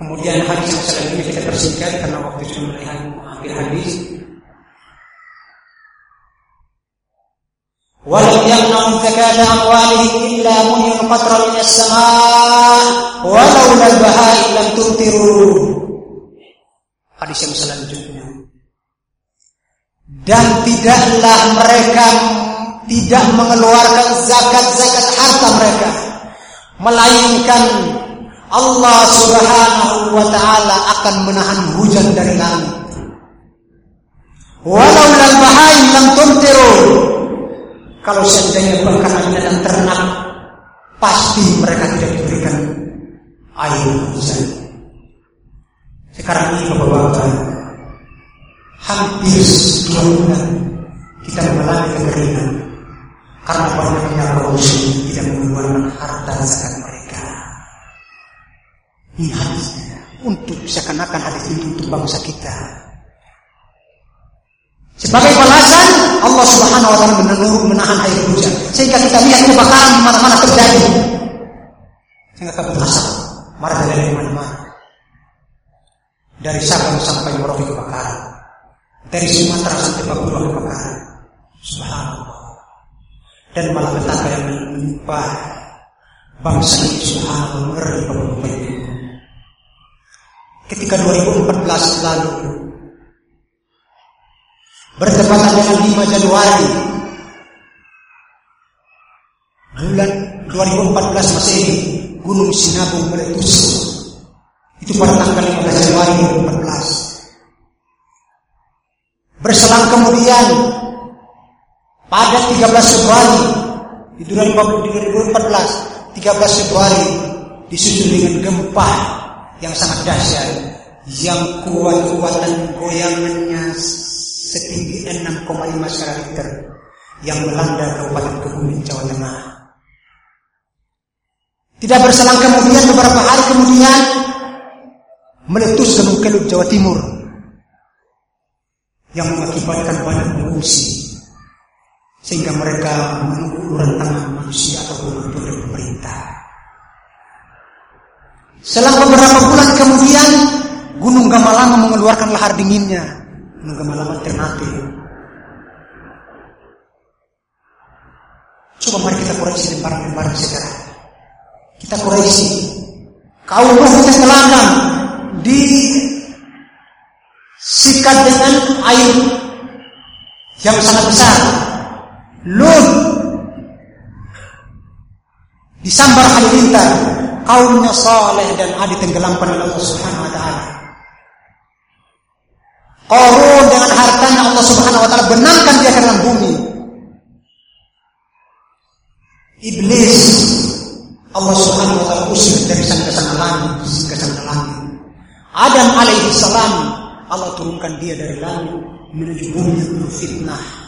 Kemudian hadis yang selanjutnya kita persingkat karena waktu sudah melihat akhir hadis. ولم يمنعوا زكاة أموالهم إلا منع القطر من السماء ولولا البهائم لم تمطروا Hadis yang selanjutnya Dan tidaklah mereka tidak mengeluarkan zakat-zakat harta mereka Melainkan Allah subhanahu wa ta'ala akan menahan hujan dari langit Walau lal bahaim lam tumtiru kalau seandainya bakaran dan ternak pasti mereka tidak diberikan air hujan. Sekarang ini bapak-bapak hampir dua bulan kita mengalami kekeringan karena banyaknya muslim tidak mengeluarkan harta zakat mereka. Ini hadisnya untuk seakan-akan hadis itu untuk bangsa kita. Sebagai balasan Allah Subhanahu wa taala menahan air hujan sehingga kita lihat kebakaran di mana-mana terjadi. Sehingga kabut asap marah dari mana-mana. Dari Sabang sampai Merauke kebakaran. Dari Sumatera sampai Papua kebakaran. Subhanallah. Dan malapetaka yang menimpa bangsa ini subhanallah ngeri. Ketika 2014 lalu bertepatan dengan 5 Januari bulan 2014 Masehi Gunung Sinabung meletus itu pada tanggal 15 Januari 2014 berselang kemudian pada 13 Februari di 2014 13 Februari disusul dengan gempa yang sangat dahsyat yang kuat kuatan goyangannya setinggi 6,5 skala Richter yang melanda Kabupaten Kebumen, Jawa Tengah. Tidak berselang kemudian beberapa hari kemudian meletus Gunung Kelut Jawa Timur yang mengakibatkan banyak pengungsi sehingga mereka menunggu uluran tangan manusia atau bantuan dari pemerintah. Selang beberapa bulan kemudian Gunung Gamalama mengeluarkan lahar dinginnya Gunung Gamalama Ternate. Coba mari kita koreksi lembaran-lembaran sejarah. Kita koreksi. Kaum Nuh kita telanang di sikat dengan air yang sangat besar. Lut disambar halilintar kaumnya saleh dan adi tenggelamkan oleh Allah Subhanahu wa taala. Korun dengan hartanya Allah Subhanahu wa taala benamkan dia ke dalam bumi. Iblis Allah Subhanahu wa taala usir dari sana ke sana langit, ke sana langit. Adam alaihi salam Allah turunkan dia dari langit menuju bumi untuk fitnah.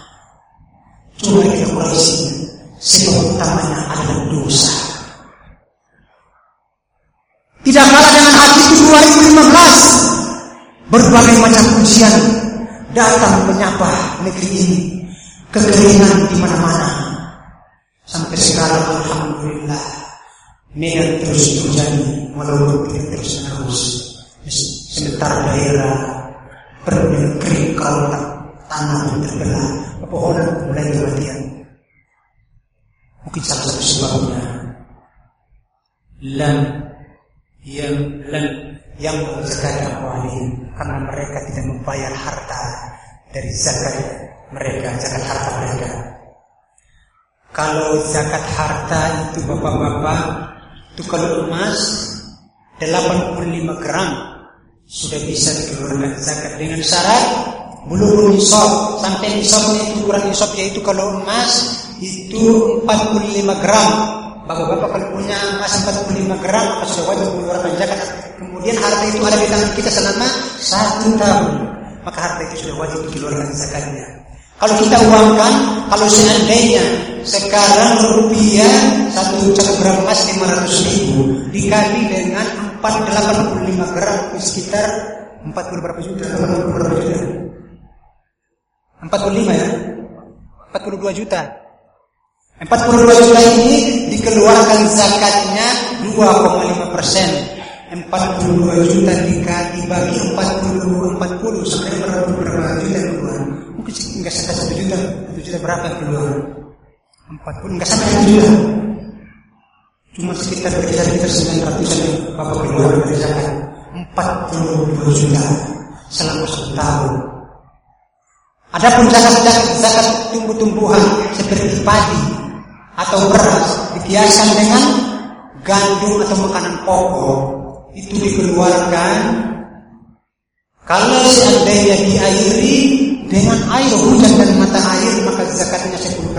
Cuma kita koreksi sebab utamanya adalah dosa. Tidak kalah dengan hati itu 2015 berbagai macam ujian datang menyapa negeri ini. Kekeringan di mana-mana. Sampai sekarang alhamdulillah Medan terus terjadi walaupun tidak terus menerus sementara daerah berbeda kering kalau tanah terbelah pepohonan mulai kematian? Mungkin salah satu sebabnya. Lam yang lam yang zakat amwalihim karena mereka tidak membayar harta dari zakat mereka zakat harta mereka. Kalau zakat harta itu bapak-bapak itu kalau emas 85 gram sudah bisa dikeluarkan zakat dengan syarat belum nisab. Sampai nisabnya itu kurang nisab yaitu kalau emas itu 45 gram. Bapak-bapak kalau punya emas 45 gram maka sudah wajib mengeluarkan zakat kemudian harta itu ada di tangan kita selama satu tahun. Maka harta itu sudah wajib dikeluarkan zakatnya. Kalau kita uangkan kalau seandainya sekarang rupiah satu gram emas 500 ribu dikali dengan 485 gram sekitar 40 berapa juta 80 berapa juta 45 ya? 42 juta. 42 juta ini dikeluarkan zakatnya 2,5 persen. 42 juta dikali bagi 40 40 sebenarnya berapa berapa juta yang keluar? Mungkin nggak sampai satu juta. Satu juta berapa yang keluar 40 nggak sampai satu juta. Cuma sekitar berkisar sekitar 900 an bapak keluar dari zakat. 42 juta selama satu tahun Adapun zakat-zakat zakat tumbuh-tumbuhan seperti padi atau beras dikiaskan dengan gandum atau makanan pokok itu dikeluarkan kalau seandainya diairi dengan air hujan dan mata air maka zakatnya 10%.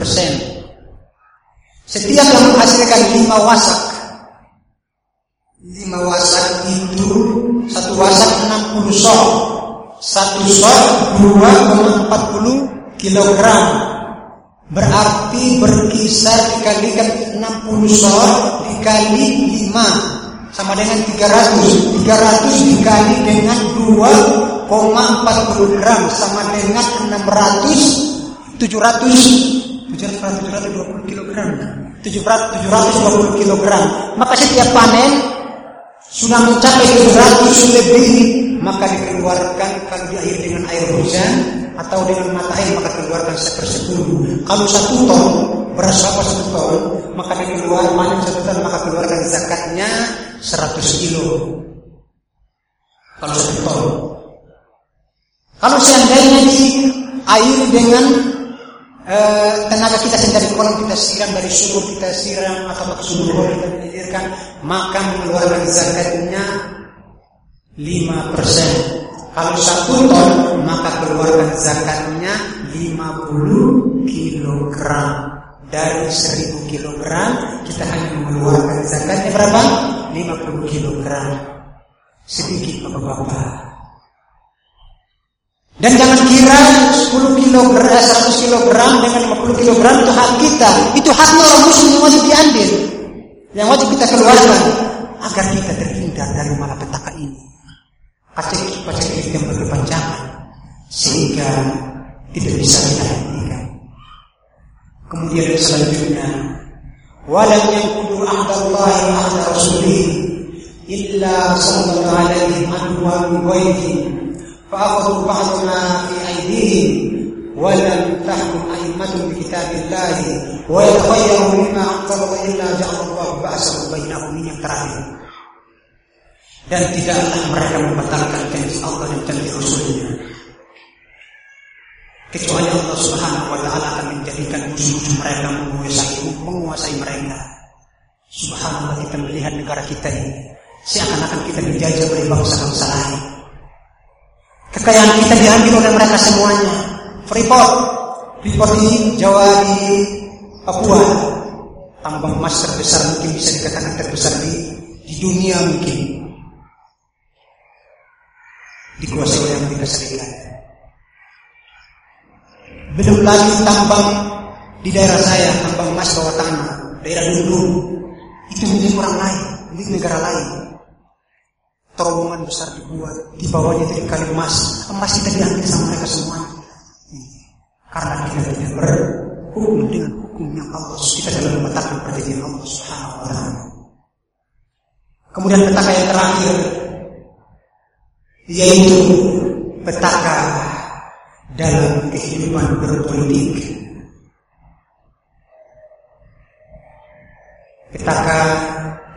Setiap yang menghasilkan lima wasak lima wasak itu satu wasak 60 sok satu sok 2,40 kilogram. Berarti berkisar dikalikan 60 sok dikali 5 sama dengan 300 300 dikali dengan 2,40 gram. Sama dengan 600 700 700 720 kilogram. 700 720 kilogram. Maka setiap panen sudah mencapai 700 lebih maka dikeluarkan kalau diakhiri dengan air hujan atau dengan mata air maka keluarkan sepersepuluh kalau satu ton beras apa satu ton maka dikeluarkan panen satu ton maka keluarkan zakatnya 100 kilo. Kalau satu ton. Kalau seandainya di air dengan eh, tenaga kita sendiri kolam kita siram dari sumur kita siram atau ke sumur kita mengalirkan maka mengeluarkan zakatnya 5%. Kalau satu ton maka keluarkan zakatnya 50 kilogram. Dari 1000 kilogram kita hanya mengeluarkan zakatnya berapa? 50 kilogram. Sedikit bapak-bapak. Dan jangan kira 10 kilogram, 100 kilogram dengan 50 kilogram itu hak kita. Itu haknya orang muslim yang wajib diambil. Yang wajib kita keluarkan agar kita terhindar dari malapetaka ini Pacek-pacek yang berkepanjangan sehingga tidak bisa kita hentikan. Kemudian selanjutnya, walam yang kudu ahdallahi ahda rasulih illa sallallahu alaihi wa sallam فأخذوا بعضنا في أيديهم ولم تحكم أئمة بكتاب الله ويتغيروا مما أنزل إلا جعل الله بأسهم بينهم ini yang terakhir dan tidaklah mereka membatalkan janji Allah dan janji Rasulnya kecuali Allah Subhanahu wa taala akan menjadikan musuh-musuh mereka menguasai menguasai mereka. Subhanallah kita melihat negara kita ini seakan-akan kita dijajah oleh bangsa-bangsa lain. Kekayaan kita diambil oleh mereka semuanya. Freeport, Freeport di Jawa di Papua, tambang emas terbesar mungkin bisa dikatakan terbesar di di dunia mungkin dikuasai oleh Amerika Serikat. Belum lagi tambang di daerah saya, tambang emas bawah tanah, daerah dulu itu milik orang lain, milik negara lain. Terowongan besar dibuat, di bawahnya kali emas, emas kita diambil sama mereka semua. Karena kita tidak berhukum dengan hukum yang Allah, kita dalam membatalkan perjanjian Allah Subhanahu wa taala. Kemudian petaka yang terakhir yaitu petaka dalam kehidupan berpolitik. Petaka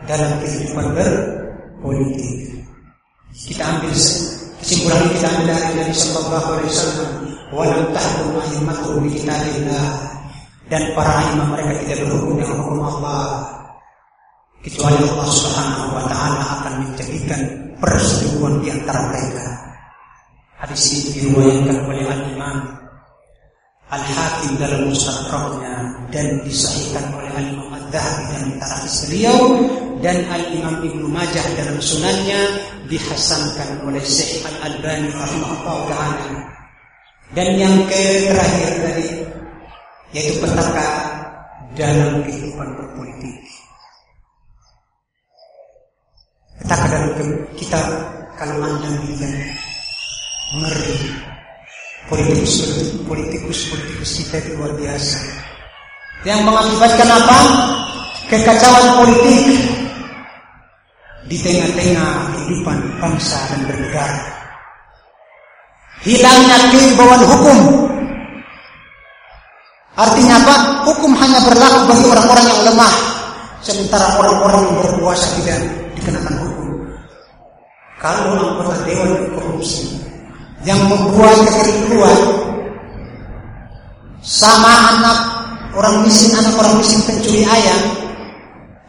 dalam kehidupan berpolitik. Kita ambil kesimpulan kita ambil dari Nabi Sallallahu Alaihi Wasallam. Walau tahkum a'immatu bi kitabillah dan para imam mereka tidak berhukum dengan hukum Allah kecuali Allah Subhanahu wa taala akan menjadikan persetujuan di antara mereka. Hadis ini diriwayatkan oleh Al-Imam Al-Hakim dalam Mustadraknya dan disahihkan oleh Al-Imam Ad-Dhahabi dan antara beliau dan Al-Imam Ibnu Majah dalam sunannya dihasankan oleh Syekh Al-Albani rahimahullah taala. Dan yang terakhir tadi yaitu petaka dalam kehidupan berpolitik. Dalam kita kalau anda melihat ngeri politikus politikus politikus kita itu luar biasa. Yang mengakibatkan apa? Kekacauan politik di tengah-tengah kehidupan bangsa dan bernegara. Hilangnya kewibawaan hukum. Artinya apa? Hukum hanya berlaku bagi orang-orang yang lemah, sementara orang-orang yang berkuasa tidak dikenakan hukum. Kalau anggota dewan korupsi yang membuat kekeliruan sama anak orang miskin, anak orang miskin pencuri ayam,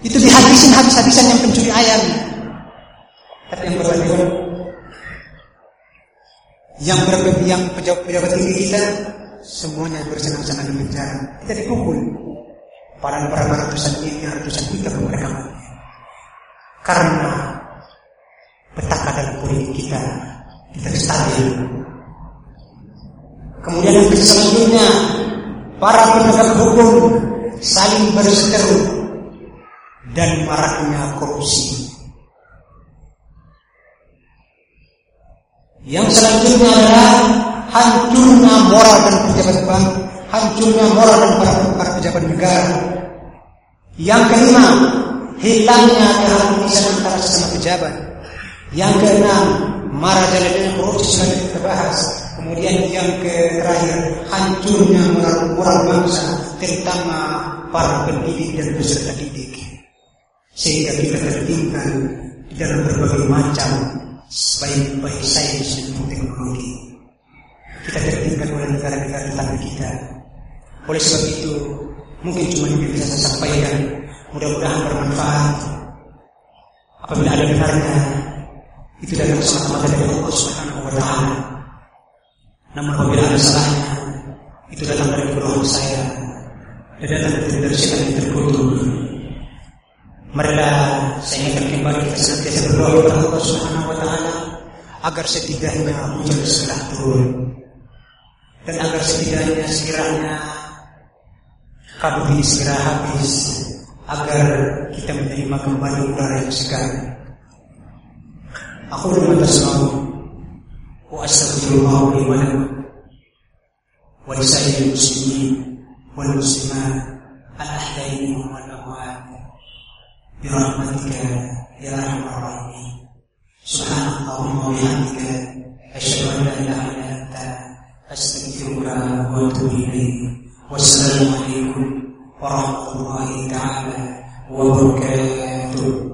itu dihabisin habis-habisan yang pencuri ayam. Tapi yang berbeda yang berbeda yang pejabat-pejabat tinggi kita semuanya bersenang-senang di penjara. Kita dipukul. Para para ratusan ini, ratusan juta mereka mati. Karena petaka dalam politik kita tidak stabil. Kemudian yang selanjutnya para penegak hukum saling berseteru dan maraknya korupsi. Yang selanjutnya adalah hancurnya moral dan pejabat bank, hancurnya moral dan para pejabat negara. Yang kelima, hilangnya keharmonisan antara sesama pejabat. Yang keenam, marajalah korupsi sudah kita bahas. Kemudian yang terakhir, hancurnya moral bangsa, terutama para pendidik dan peserta didik. Sehingga kita tertinggal di dalam berbagai macam baik-baik sains dan teknologi. Kita tertinggal oleh negara-negara tetangga kita. Oleh sebab itu, mungkin cuma yang bisa saya sampaikan. Mudah-mudahan bermanfaat. Apabila ada benarnya, itu datang semata-mata dari Allah Subhanahu wa taala. Namun apabila ada salahnya, itu datang dari kedua saya dan datang dari setan yang terkutuk. Marilah saya ingin kembali kita senantiasa berdoa kepada Allah Subhanahu wa taala agar setidaknya hujan segera turun dan agar setidaknya sekiranya kabut ini segera habis agar kita menerima kembali udara yang segar. Aku lima tasawuf wa astaghfirullah li wa lakum wa li muslimin wal muslimat al ahya'i wal amwat bi rahmatika ya arhamar rahimin. Subhanallah wa bihamdika asyhadu an la ilaha illa anta astaghfiruka wa atubu ilaik. Wassalamu alaikum ورحمة الله تعالى وبركاته